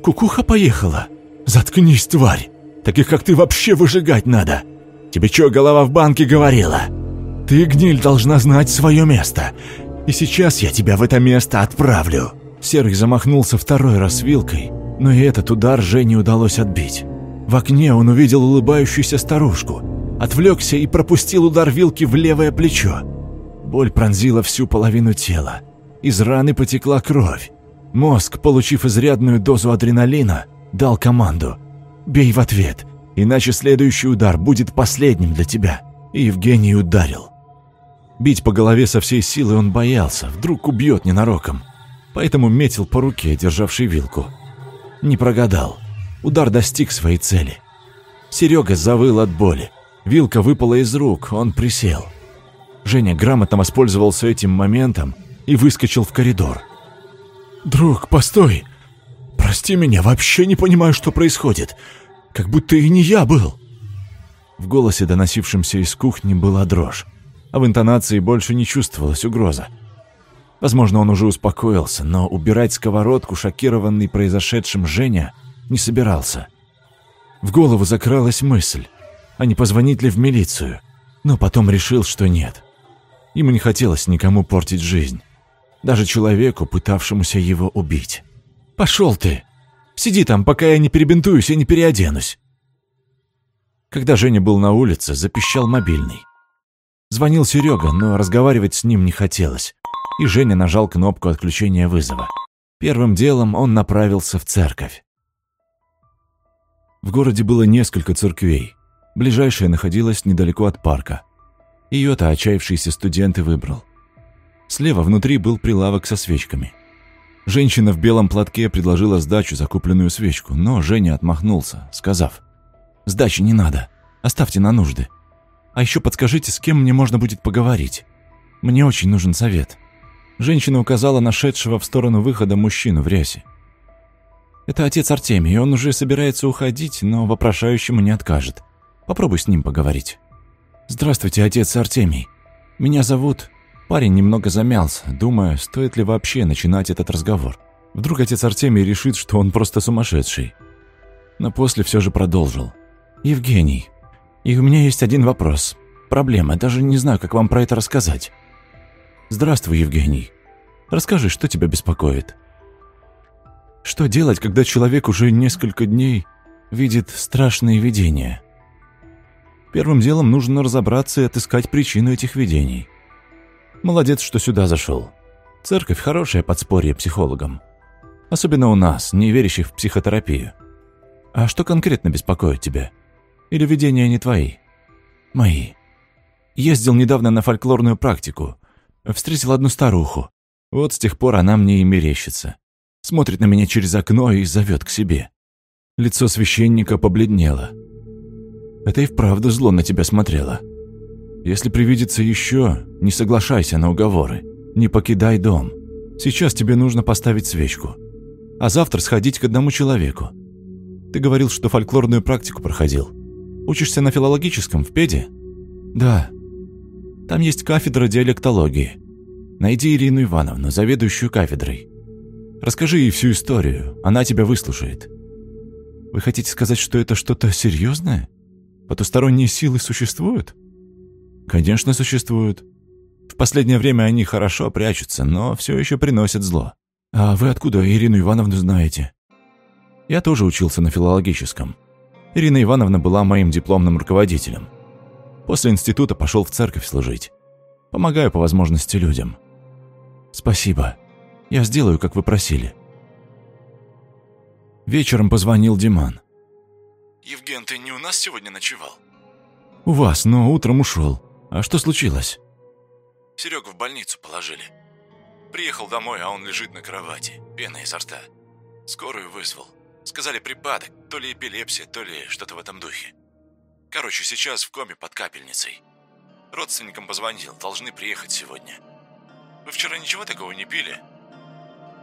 Кукуха поехала! Заткнись, тварь! Таких, как ты, вообще выжигать надо!» Тебе чё, голова в банке говорила? Ты, гниль, должна знать свое место. И сейчас я тебя в это место отправлю». Серый замахнулся второй раз вилкой, но и этот удар Жене удалось отбить. В окне он увидел улыбающуюся старушку, отвлекся и пропустил удар вилки в левое плечо. Боль пронзила всю половину тела. Из раны потекла кровь. Мозг, получив изрядную дозу адреналина, дал команду «Бей в ответ, Иначе следующий удар будет последним для тебя». И Евгений ударил. Бить по голове со всей силы он боялся, вдруг убьет ненароком. Поэтому метил по руке, державшей вилку. Не прогадал. Удар достиг своей цели. Серега завыл от боли. Вилка выпала из рук, он присел. Женя грамотно воспользовался этим моментом и выскочил в коридор. «Друг, постой! Прости меня, вообще не понимаю, что происходит как будто и не я был!» В голосе, доносившемся из кухни, была дрожь, а в интонации больше не чувствовалась угроза. Возможно, он уже успокоился, но убирать сковородку, шокированный произошедшим Женя, не собирался. В голову закралась мысль, а не позвонить ли в милицию, но потом решил, что нет. Ему не хотелось никому портить жизнь, даже человеку, пытавшемуся его убить. «Пошел ты!» Сиди там, пока я не перебинтуюсь и не переоденусь». Когда Женя был на улице, запищал мобильный. Звонил Серега, но разговаривать с ним не хотелось, и Женя нажал кнопку отключения вызова. Первым делом он направился в церковь. В городе было несколько церквей. Ближайшая находилась недалеко от парка. Ее-то отчаявшийся студент и выбрал. Слева внутри был прилавок со свечками – Женщина в белом платке предложила сдачу закупленную свечку, но Женя отмахнулся, сказав, «Сдачи не надо, оставьте на нужды. А еще подскажите, с кем мне можно будет поговорить. Мне очень нужен совет». Женщина указала нашедшего в сторону выхода мужчину в рясе. «Это отец Артемий, он уже собирается уходить, но вопрошающему не откажет. Попробуй с ним поговорить». «Здравствуйте, отец Артемий. Меня зовут...» Парень немного замялся, думая, стоит ли вообще начинать этот разговор. Вдруг отец Артемий решит, что он просто сумасшедший. Но после все же продолжил. «Евгений, и у меня есть один вопрос. Проблема, даже не знаю, как вам про это рассказать». «Здравствуй, Евгений. Расскажи, что тебя беспокоит?» «Что делать, когда человек уже несколько дней видит страшные видения?» «Первым делом нужно разобраться и отыскать причину этих видений. Молодец, что сюда зашел. Церковь – хорошее подспорье психологам. Особенно у нас, не верящих в психотерапию. А что конкретно беспокоит тебя? Или видения не твои? Мои. Ездил недавно на фольклорную практику. Встретил одну старуху. Вот с тех пор она мне и мерещится. Смотрит на меня через окно и зовет к себе. Лицо священника побледнело. Это и вправду зло на тебя смотрело. Если привидится еще, не соглашайся на уговоры. Не покидай дом. Сейчас тебе нужно поставить свечку. А завтра сходить к одному человеку. Ты говорил, что фольклорную практику проходил. Учишься на филологическом в Педе? Да. Там есть кафедра диалектологии. Найди Ирину Ивановну, заведующую кафедрой. Расскажи ей всю историю, она тебя выслушает. Вы хотите сказать, что это что-то серьезное? Потусторонние силы существуют? Конечно, существуют. В последнее время они хорошо прячутся, но все еще приносят зло. А вы откуда Ирину Ивановну знаете? Я тоже учился на филологическом. Ирина Ивановна была моим дипломным руководителем. После института пошел в церковь служить. Помогаю по возможности людям. Спасибо. Я сделаю, как вы просили. Вечером позвонил Диман. «Евген, ты не у нас сегодня ночевал?» «У вас, но утром ушел. А что случилось? Серегу в больницу положили. Приехал домой, а он лежит на кровати, пена изо рта. Скорую вызвал. Сказали припадок, то ли эпилепсия, то ли что-то в этом духе. Короче, сейчас в коме под капельницей. Родственникам позвонил, должны приехать сегодня. Вы вчера ничего такого не пили?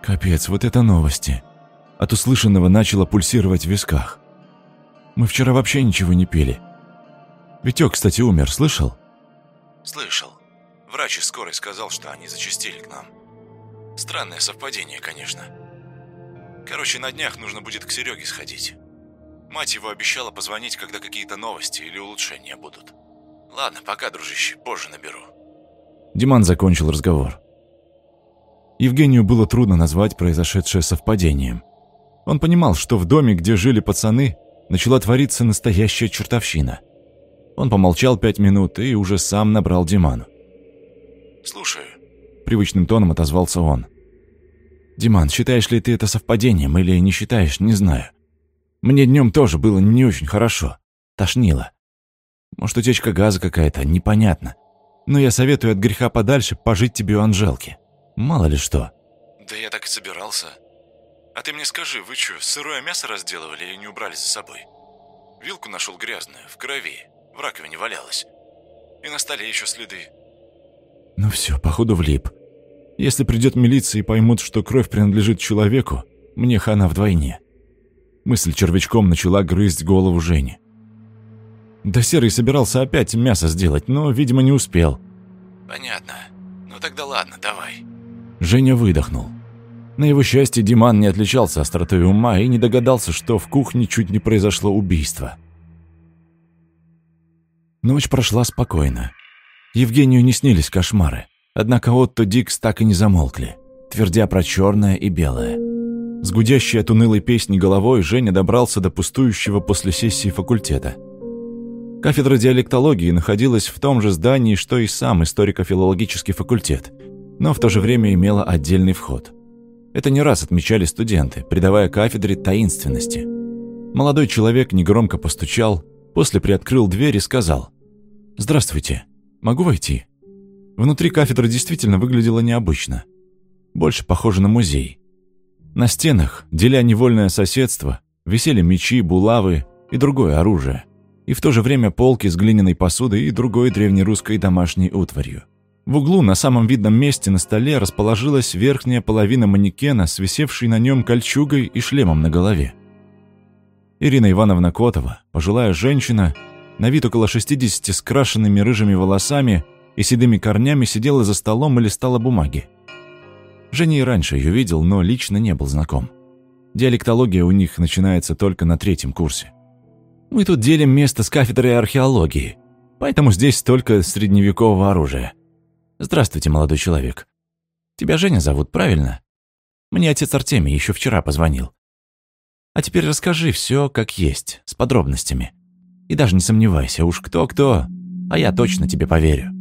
Капец, вот это новости. От услышанного начало пульсировать в висках. Мы вчера вообще ничего не пили. Витек, кстати, умер, слышал? «Слышал. Врач из скорой сказал, что они зачастили к нам. Странное совпадение, конечно. Короче, на днях нужно будет к Сереге сходить. Мать его обещала позвонить, когда какие-то новости или улучшения будут. Ладно, пока, дружище, позже наберу». Диман закончил разговор. Евгению было трудно назвать произошедшее совпадением. Он понимал, что в доме, где жили пацаны, начала твориться настоящая чертовщина – он помолчал пять минут и уже сам набрал Диману. «Слушаю», — привычным тоном отозвался он. «Диман, считаешь ли ты это совпадением или не считаешь, не знаю. Мне днем тоже было не очень хорошо. Тошнило. Может, утечка газа какая-то, непонятно. Но я советую от греха подальше пожить тебе у Анжелки. Мало ли что». «Да я так и собирался. А ты мне скажи, вы что, сырое мясо разделывали и не убрали за собой? Вилку нашел грязную, в крови в раковине валялось, И на столе еще следы. Ну все, походу влип. Если придет милиция и поймут, что кровь принадлежит человеку, мне хана вдвойне. Мысль червячком начала грызть голову Жени. Да Серый собирался опять мясо сделать, но, видимо, не успел. Понятно. Ну тогда ладно, давай. Женя выдохнул. На его счастье, Диман не отличался остротой ума и не догадался, что в кухне чуть не произошло убийство. Ночь прошла спокойно. Евгению не снились кошмары. Однако Отто Дикс так и не замолкли, твердя про черное и белое. С гудящей от унылой песни головой Женя добрался до пустующего после сессии факультета. Кафедра диалектологии находилась в том же здании, что и сам историко-филологический факультет, но в то же время имела отдельный вход. Это не раз отмечали студенты, придавая кафедре таинственности. Молодой человек негромко постучал, после приоткрыл дверь и сказал – «Здравствуйте. Могу войти?» Внутри кафедра действительно выглядела необычно. Больше похоже на музей. На стенах, деля невольное соседство, висели мечи, булавы и другое оружие. И в то же время полки с глиняной посудой и другой древнерусской домашней утварью. В углу на самом видном месте на столе расположилась верхняя половина манекена, свисевшей на нем кольчугой и шлемом на голове. Ирина Ивановна Котова, пожилая женщина, на вид около 60 с крашенными рыжими волосами и седыми корнями сидела за столом и листала бумаги. Женя и раньше ее видел, но лично не был знаком. Диалектология у них начинается только на третьем курсе. Мы тут делим место с кафедрой археологии, поэтому здесь только средневекового оружия. Здравствуйте, молодой человек. Тебя Женя зовут, правильно? Мне отец Артемий еще вчера позвонил. А теперь расскажи все как есть, с подробностями. И даже не сомневайся, уж кто-кто, а я точно тебе поверю».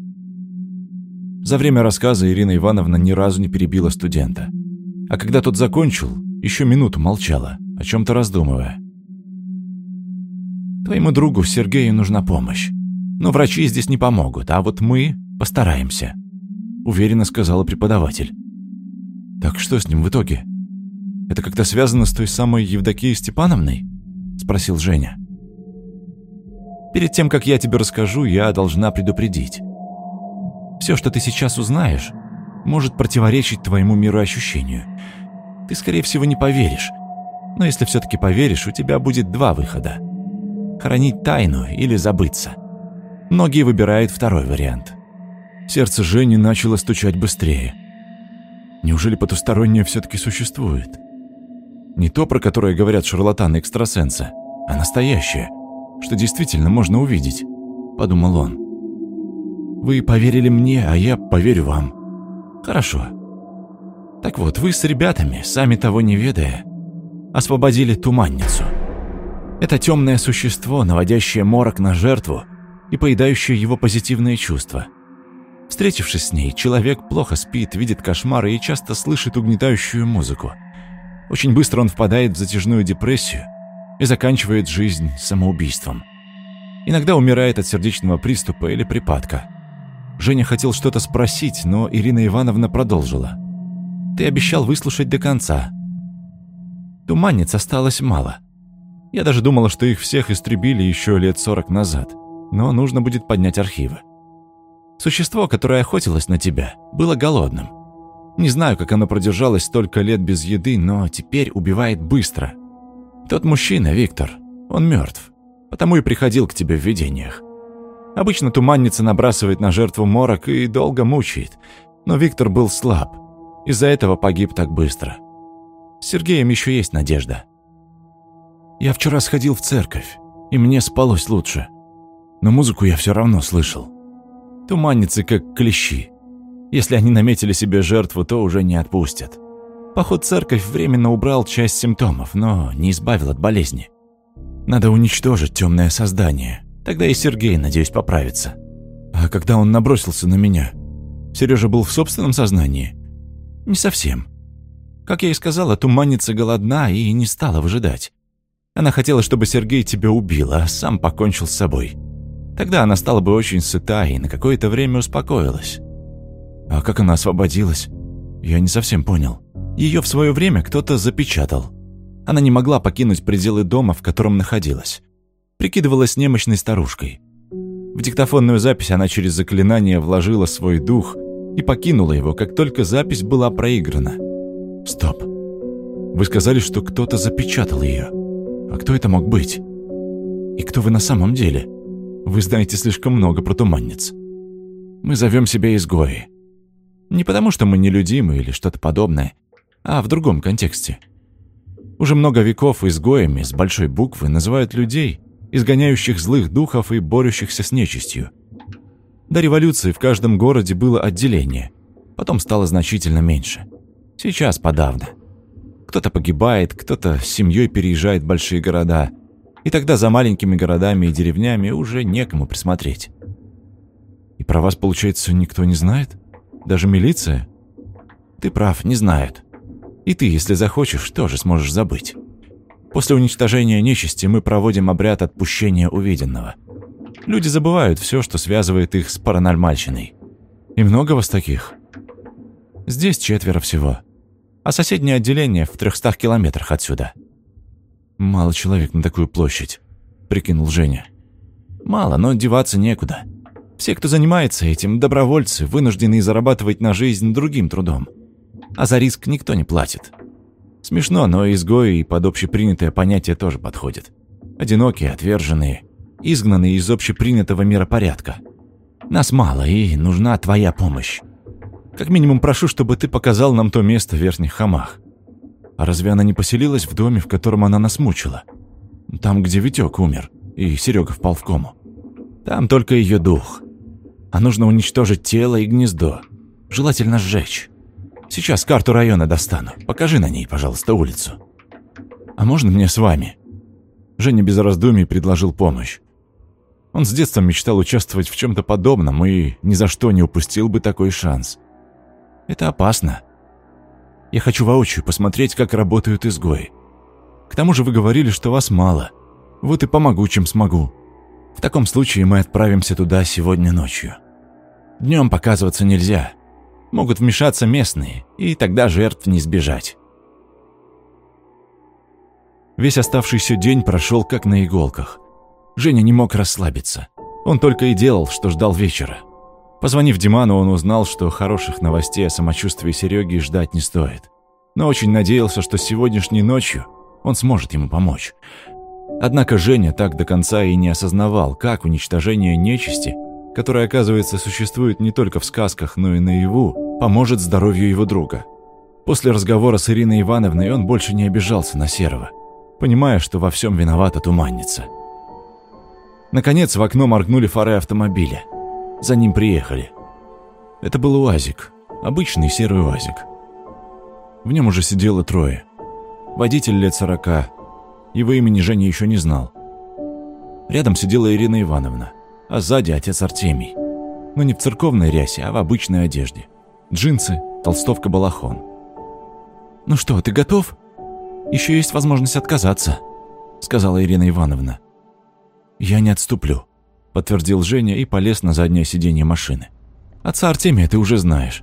За время рассказа Ирина Ивановна ни разу не перебила студента. А когда тот закончил, еще минуту молчала, о чем-то раздумывая. «Твоему другу Сергею нужна помощь. Но врачи здесь не помогут, а вот мы постараемся», — уверенно сказала преподаватель. «Так что с ним в итоге? Это как-то связано с той самой Евдокией Степановной?» — спросил Женя. Перед тем, как я тебе расскажу, я должна предупредить. Все, что ты сейчас узнаешь, может противоречить твоему мироощущению. Ты, скорее всего, не поверишь. Но если все-таки поверишь, у тебя будет два выхода. Хранить тайну или забыться. Многие выбирают второй вариант. Сердце Жени начало стучать быстрее. Неужели потустороннее все-таки существует? Не то, про которое говорят шарлатаны-экстрасенсы, а настоящее — что действительно можно увидеть», — подумал он. «Вы поверили мне, а я поверю вам. Хорошо. Так вот, вы с ребятами, сами того не ведая, освободили туманницу. Это темное существо, наводящее морок на жертву и поедающее его позитивные чувства. Встретившись с ней, человек плохо спит, видит кошмары и часто слышит угнетающую музыку. Очень быстро он впадает в затяжную депрессию, и заканчивает жизнь самоубийством. Иногда умирает от сердечного приступа или припадка. Женя хотел что-то спросить, но Ирина Ивановна продолжила. «Ты обещал выслушать до конца. Туманец осталось мало. Я даже думала, что их всех истребили еще лет сорок назад, но нужно будет поднять архивы. Существо, которое охотилось на тебя, было голодным. Не знаю, как оно продержалось столько лет без еды, но теперь убивает быстро, тот мужчина, Виктор, он мертв, потому и приходил к тебе в видениях. Обычно туманница набрасывает на жертву морок и долго мучает, но Виктор был слаб, из-за этого погиб так быстро. С Сергеем еще есть надежда. Я вчера сходил в церковь, и мне спалось лучше, но музыку я все равно слышал. Туманницы как клещи. Если они наметили себе жертву, то уже не отпустят. Поход в церковь временно убрал часть симптомов, но не избавил от болезни. Надо уничтожить темное создание. Тогда и Сергей, надеюсь, поправится. А когда он набросился на меня, Сережа был в собственном сознании? Не совсем. Как я и сказала, туманница голодна и не стала выжидать. Она хотела, чтобы Сергей тебя убил, а сам покончил с собой. Тогда она стала бы очень сыта и на какое-то время успокоилась. А как она освободилась, я не совсем понял. Ее в свое время кто-то запечатал. Она не могла покинуть пределы дома, в котором находилась. Прикидывалась немощной старушкой. В диктофонную запись она через заклинание вложила свой дух и покинула его, как только запись была проиграна. Стоп. Вы сказали, что кто-то запечатал ее. А кто это мог быть? И кто вы на самом деле? Вы знаете слишком много про туманниц. Мы зовем себя изгои. Не потому, что мы нелюдимы или что-то подобное – а в другом контексте. Уже много веков изгоями с большой буквы называют людей, изгоняющих злых духов и борющихся с нечистью. До революции в каждом городе было отделение, потом стало значительно меньше. Сейчас подавно. Кто-то погибает, кто-то с семьей переезжает в большие города, и тогда за маленькими городами и деревнями уже некому присмотреть. И про вас, получается, никто не знает? Даже милиция? Ты прав, не знают. И ты, если захочешь, тоже сможешь забыть. После уничтожения нечисти мы проводим обряд отпущения увиденного. Люди забывают все, что связывает их с паранормальщиной. И много вас таких? Здесь четверо всего. А соседнее отделение в 300 километрах отсюда. Мало человек на такую площадь, прикинул Женя. Мало, но деваться некуда. Все, кто занимается этим, добровольцы, вынуждены зарабатывать на жизнь другим трудом. А за риск никто не платит. Смешно, но изгои и под общепринятое понятие тоже подходят. Одинокие, отверженные, изгнанные из общепринятого миропорядка. Нас мало, и нужна твоя помощь. Как минимум прошу, чтобы ты показал нам то место в Верхних Хамах. А разве она не поселилась в доме, в котором она нас мучила? Там, где Витёк умер, и Серега впал в кому. Там только ее дух. А нужно уничтожить тело и гнездо. Желательно сжечь. Сейчас карту района достану. Покажи на ней, пожалуйста, улицу. А можно мне с вами? Женя без раздумий предложил помощь. Он с детства мечтал участвовать в чем-то подобном и ни за что не упустил бы такой шанс. Это опасно. Я хочу воочию посмотреть, как работают изгои. К тому же вы говорили, что вас мало. Вот и помогу, чем смогу. В таком случае мы отправимся туда сегодня ночью. Днем показываться нельзя, Могут вмешаться местные, и тогда жертв не избежать. Весь оставшийся день прошел как на иголках. Женя не мог расслабиться. Он только и делал, что ждал вечера. Позвонив Диману, он узнал, что хороших новостей о самочувствии Сереги ждать не стоит. Но очень надеялся, что сегодняшней ночью он сможет ему помочь. Однако Женя так до конца и не осознавал, как уничтожение нечисти которая, оказывается, существует не только в сказках, но и наяву, поможет здоровью его друга. После разговора с Ириной Ивановной он больше не обижался на Серого, понимая, что во всем виновата туманница. Наконец в окно моргнули фары автомобиля. За ним приехали. Это был УАЗик, обычный серый УАЗик. В нем уже сидело трое. Водитель лет сорока. Его имени Женя еще не знал. Рядом сидела Ирина Ивановна – а сзади отец Артемий. Но не в церковной рясе, а в обычной одежде. Джинсы, толстовка-балахон. «Ну что, ты готов? Еще есть возможность отказаться», — сказала Ирина Ивановна. «Я не отступлю», — подтвердил Женя и полез на заднее сиденье машины. «Отца Артемия ты уже знаешь.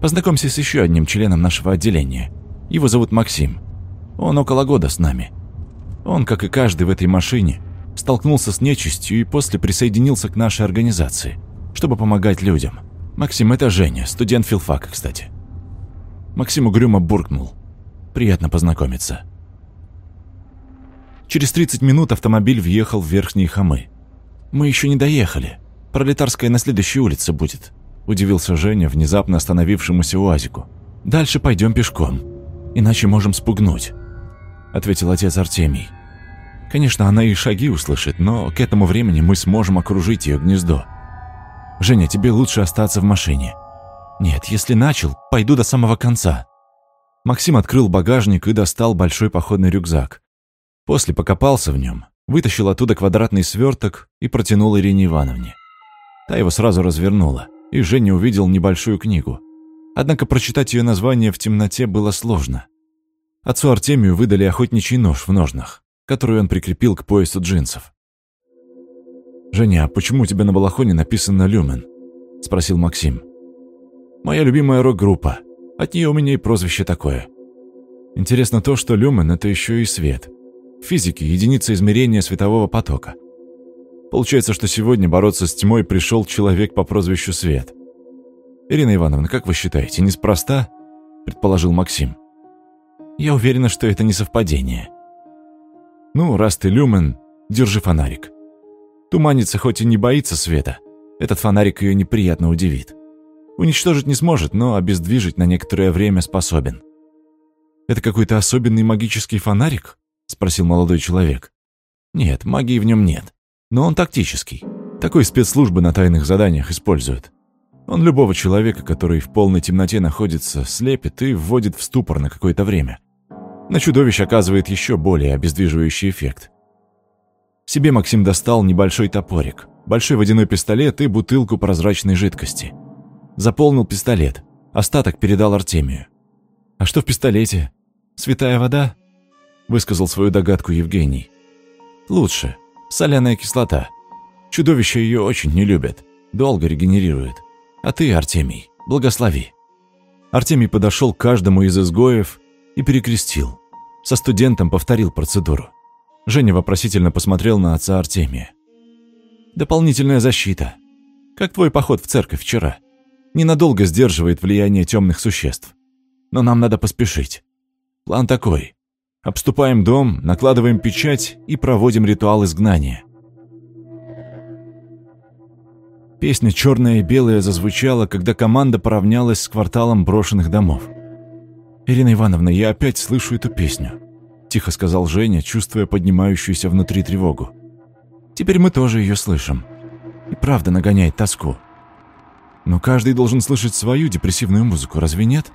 Познакомься с еще одним членом нашего отделения. Его зовут Максим. Он около года с нами. Он, как и каждый в этой машине, — столкнулся с нечистью и после присоединился к нашей организации, чтобы помогать людям. Максим, это Женя, студент филфака, кстати. Максим угрюмо буркнул. Приятно познакомиться. Через 30 минут автомобиль въехал в верхние холмы. Мы еще не доехали. Пролетарская на следующей улице будет, удивился Женя внезапно остановившемуся УАЗику. Дальше пойдем пешком, иначе можем спугнуть, ответил отец Артемий. Конечно, она и шаги услышит, но к этому времени мы сможем окружить ее гнездо. Женя, тебе лучше остаться в машине. Нет, если начал, пойду до самого конца. Максим открыл багажник и достал большой походный рюкзак. После покопался в нем, вытащил оттуда квадратный сверток и протянул Ирине Ивановне. Та его сразу развернула, и Женя увидел небольшую книгу. Однако прочитать ее название в темноте было сложно. Отцу Артемию выдали охотничий нож в ножнах которую он прикрепил к поясу джинсов. «Женя, а почему у тебя на балахоне написано «Люмен»?» — спросил Максим. «Моя любимая рок-группа. От нее у меня и прозвище такое. Интересно то, что люмен — это еще и свет. В физике — единица измерения светового потока. Получается, что сегодня бороться с тьмой пришел человек по прозвищу Свет. «Ирина Ивановна, как вы считаете, неспроста?» — предположил Максим. «Я уверена, что это не совпадение», ну, раз ты люмен, держи фонарик. Туманица хоть и не боится света, этот фонарик ее неприятно удивит. Уничтожить не сможет, но обездвижить на некоторое время способен. «Это какой-то особенный магический фонарик?» — спросил молодой человек. «Нет, магии в нем нет, но он тактический. Такой спецслужбы на тайных заданиях используют. Он любого человека, который в полной темноте находится, слепит и вводит в ступор на какое-то время. На чудовище оказывает еще более обездвиживающий эффект. Себе Максим достал небольшой топорик, большой водяной пистолет и бутылку прозрачной жидкости. Заполнил пистолет, остаток передал Артемию. «А что в пистолете? Святая вода?» Высказал свою догадку Евгений. «Лучше. Соляная кислота. Чудовища ее очень не любят. Долго регенерирует. А ты, Артемий, благослови». Артемий подошел к каждому из изгоев и перекрестил. Со студентом повторил процедуру. Женя вопросительно посмотрел на отца Артемия. «Дополнительная защита. Как твой поход в церковь вчера. Ненадолго сдерживает влияние темных существ. Но нам надо поспешить. План такой. Обступаем дом, накладываем печать и проводим ритуал изгнания». Песня «Черное и белое» зазвучала, когда команда поравнялась с кварталом брошенных домов. «Ирина Ивановна, я опять слышу эту песню», — тихо сказал Женя, чувствуя поднимающуюся внутри тревогу. «Теперь мы тоже ее слышим. И правда нагоняет тоску. Но каждый должен слышать свою депрессивную музыку, разве нет?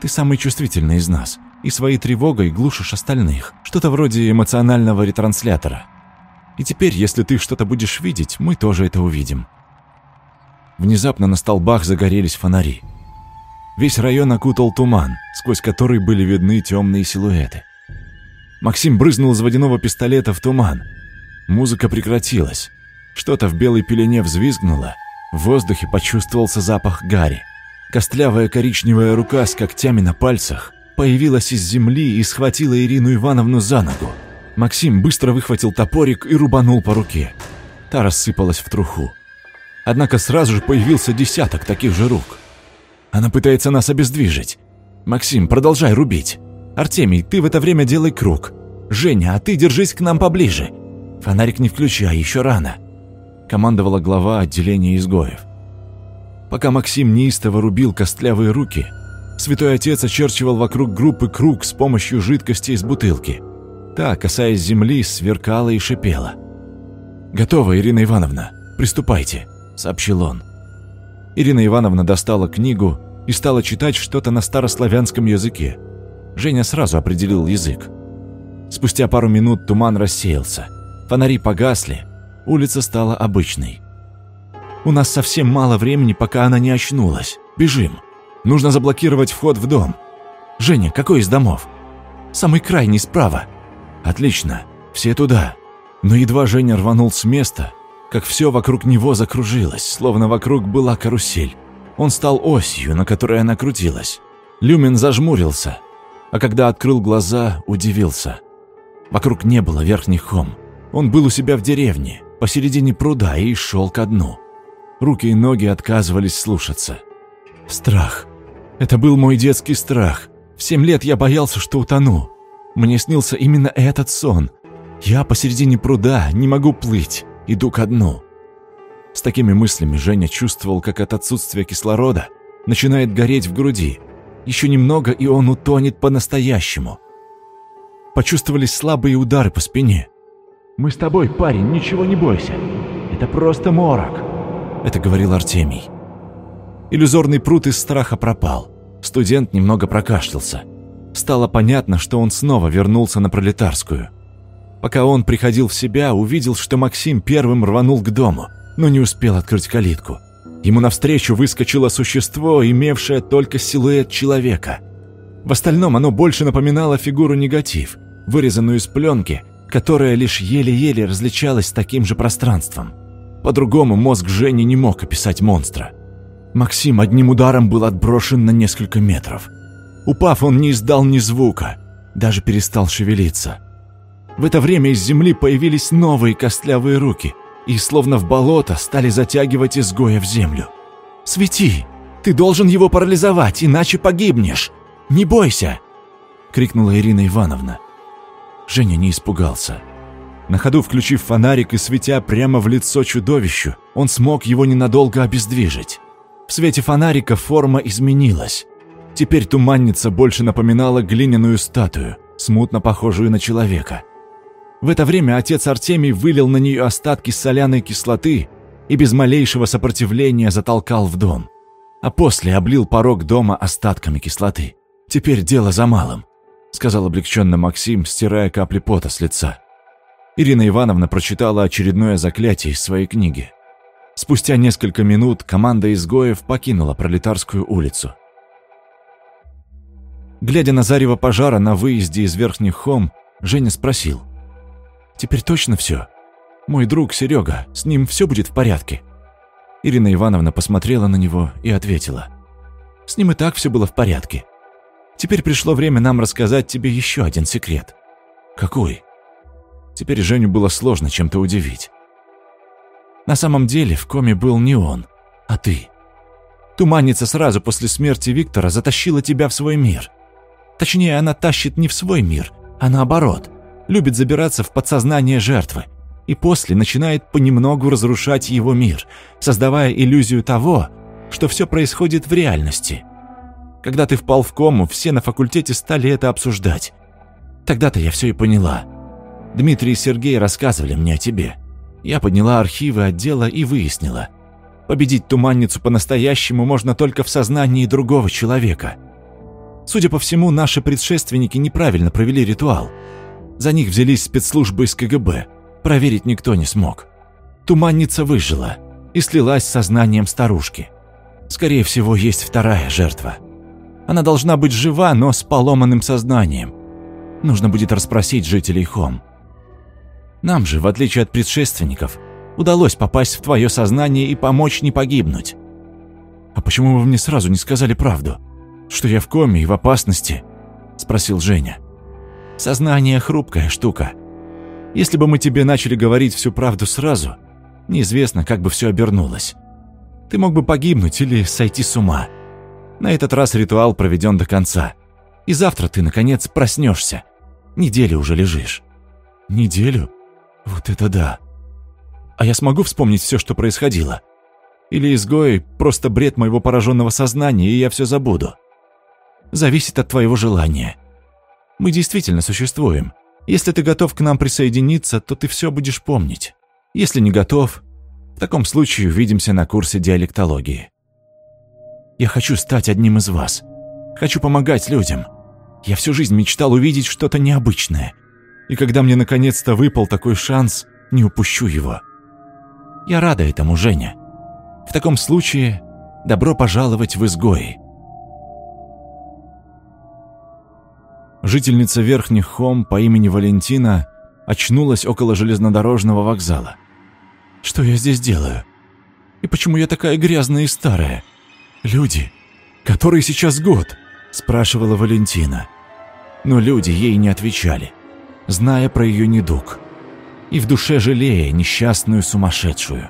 Ты самый чувствительный из нас, и своей тревогой глушишь остальных, что-то вроде эмоционального ретранслятора. И теперь, если ты что-то будешь видеть, мы тоже это увидим». Внезапно на столбах загорелись фонари — Весь район окутал туман, сквозь который были видны темные силуэты. Максим брызнул из водяного пистолета в туман. Музыка прекратилась. Что-то в белой пелене взвизгнуло. В воздухе почувствовался запах гари. Костлявая коричневая рука с когтями на пальцах появилась из земли и схватила Ирину Ивановну за ногу. Максим быстро выхватил топорик и рубанул по руке. Та рассыпалась в труху. Однако сразу же появился десяток таких же рук – она пытается нас обездвижить. Максим, продолжай рубить. Артемий, ты в это время делай круг. Женя, а ты держись к нам поближе. Фонарик не включай, еще рано. Командовала глава отделения изгоев. Пока Максим неистово рубил костлявые руки, святой отец очерчивал вокруг группы круг с помощью жидкости из бутылки. Та, касаясь земли, сверкала и шипела. «Готово, Ирина Ивановна, приступайте», — сообщил он. Ирина Ивановна достала книгу, и стала читать что-то на старославянском языке. Женя сразу определил язык. Спустя пару минут туман рассеялся, фонари погасли, улица стала обычной. «У нас совсем мало времени, пока она не очнулась. Бежим. Нужно заблокировать вход в дом. Женя, какой из домов?» «Самый крайний справа». «Отлично. Все туда». Но едва Женя рванул с места, как все вокруг него закружилось, словно вокруг была карусель. Он стал осью, на которой она крутилась. Люмин зажмурился, а когда открыл глаза, удивился. Вокруг не было верхних хом. Он был у себя в деревне, посередине пруда и шел ко дну. Руки и ноги отказывались слушаться. Страх. Это был мой детский страх. В семь лет я боялся, что утону. Мне снился именно этот сон. Я посередине пруда, не могу плыть, иду ко дну. С такими мыслями Женя чувствовал, как от отсутствия кислорода начинает гореть в груди. Еще немного, и он утонет по-настоящему. Почувствовались слабые удары по спине. «Мы с тобой, парень, ничего не бойся. Это просто морок», — это говорил Артемий. Иллюзорный пруд из страха пропал. Студент немного прокашлялся. Стало понятно, что он снова вернулся на пролетарскую. Пока он приходил в себя, увидел, что Максим первым рванул к дому — но не успел открыть калитку. Ему навстречу выскочило существо, имевшее только силуэт человека. В остальном оно больше напоминало фигуру негатив, вырезанную из пленки, которая лишь еле-еле различалась с таким же пространством. По-другому мозг Жени не мог описать монстра. Максим одним ударом был отброшен на несколько метров. Упав, он не издал ни звука, даже перестал шевелиться. В это время из земли появились новые костлявые руки – и, словно в болото, стали затягивать изгоя в землю. «Свети! Ты должен его парализовать, иначе погибнешь! Не бойся!» — крикнула Ирина Ивановна. Женя не испугался. На ходу включив фонарик и светя прямо в лицо чудовищу, он смог его ненадолго обездвижить. В свете фонарика форма изменилась. Теперь туманница больше напоминала глиняную статую, смутно похожую на человека — в это время отец Артемий вылил на нее остатки соляной кислоты и без малейшего сопротивления затолкал в дом, а после облил порог дома остатками кислоты. «Теперь дело за малым», — сказал облегченно Максим, стирая капли пота с лица. Ирина Ивановна прочитала очередное заклятие из своей книги. Спустя несколько минут команда изгоев покинула Пролетарскую улицу. Глядя на зарево пожара на выезде из Верхних Хом, Женя спросил — Теперь точно все. Мой друг Серега, с ним все будет в порядке». Ирина Ивановна посмотрела на него и ответила. «С ним и так все было в порядке. Теперь пришло время нам рассказать тебе еще один секрет». «Какой?» Теперь Женю было сложно чем-то удивить. На самом деле в коме был не он, а ты. Туманница сразу после смерти Виктора затащила тебя в свой мир. Точнее, она тащит не в свой мир, а наоборот любит забираться в подсознание жертвы и после начинает понемногу разрушать его мир, создавая иллюзию того, что все происходит в реальности. Когда ты впал в кому, все на факультете стали это обсуждать. Тогда-то я все и поняла. Дмитрий и Сергей рассказывали мне о тебе. Я подняла архивы отдела и выяснила. Победить туманницу по-настоящему можно только в сознании другого человека. Судя по всему, наши предшественники неправильно провели ритуал – за них взялись спецслужбы из КГБ. Проверить никто не смог. Туманница выжила и слилась с сознанием старушки. Скорее всего, есть вторая жертва. Она должна быть жива, но с поломанным сознанием. Нужно будет расспросить жителей Хом. Нам же, в отличие от предшественников, удалось попасть в твое сознание и помочь не погибнуть. «А почему вы мне сразу не сказали правду? Что я в коме и в опасности?» – спросил Женя. Сознание – хрупкая штука. Если бы мы тебе начали говорить всю правду сразу, неизвестно, как бы все обернулось. Ты мог бы погибнуть или сойти с ума. На этот раз ритуал проведен до конца. И завтра ты, наконец, проснешься. Неделю уже лежишь. Неделю? Вот это да. А я смогу вспомнить все, что происходило? Или изгои – просто бред моего пораженного сознания, и я все забуду? Зависит от твоего желания. Мы действительно существуем. Если ты готов к нам присоединиться, то ты все будешь помнить. Если не готов, в таком случае увидимся на курсе диалектологии. Я хочу стать одним из вас. Хочу помогать людям. Я всю жизнь мечтал увидеть что-то необычное. И когда мне наконец-то выпал такой шанс, не упущу его. Я рада этому, Женя. В таком случае добро пожаловать в изгои. жительница Верхних Хом по имени Валентина очнулась около железнодорожного вокзала. «Что я здесь делаю? И почему я такая грязная и старая? Люди, который сейчас год?» – спрашивала Валентина. Но люди ей не отвечали, зная про ее недуг. И в душе жалея несчастную сумасшедшую.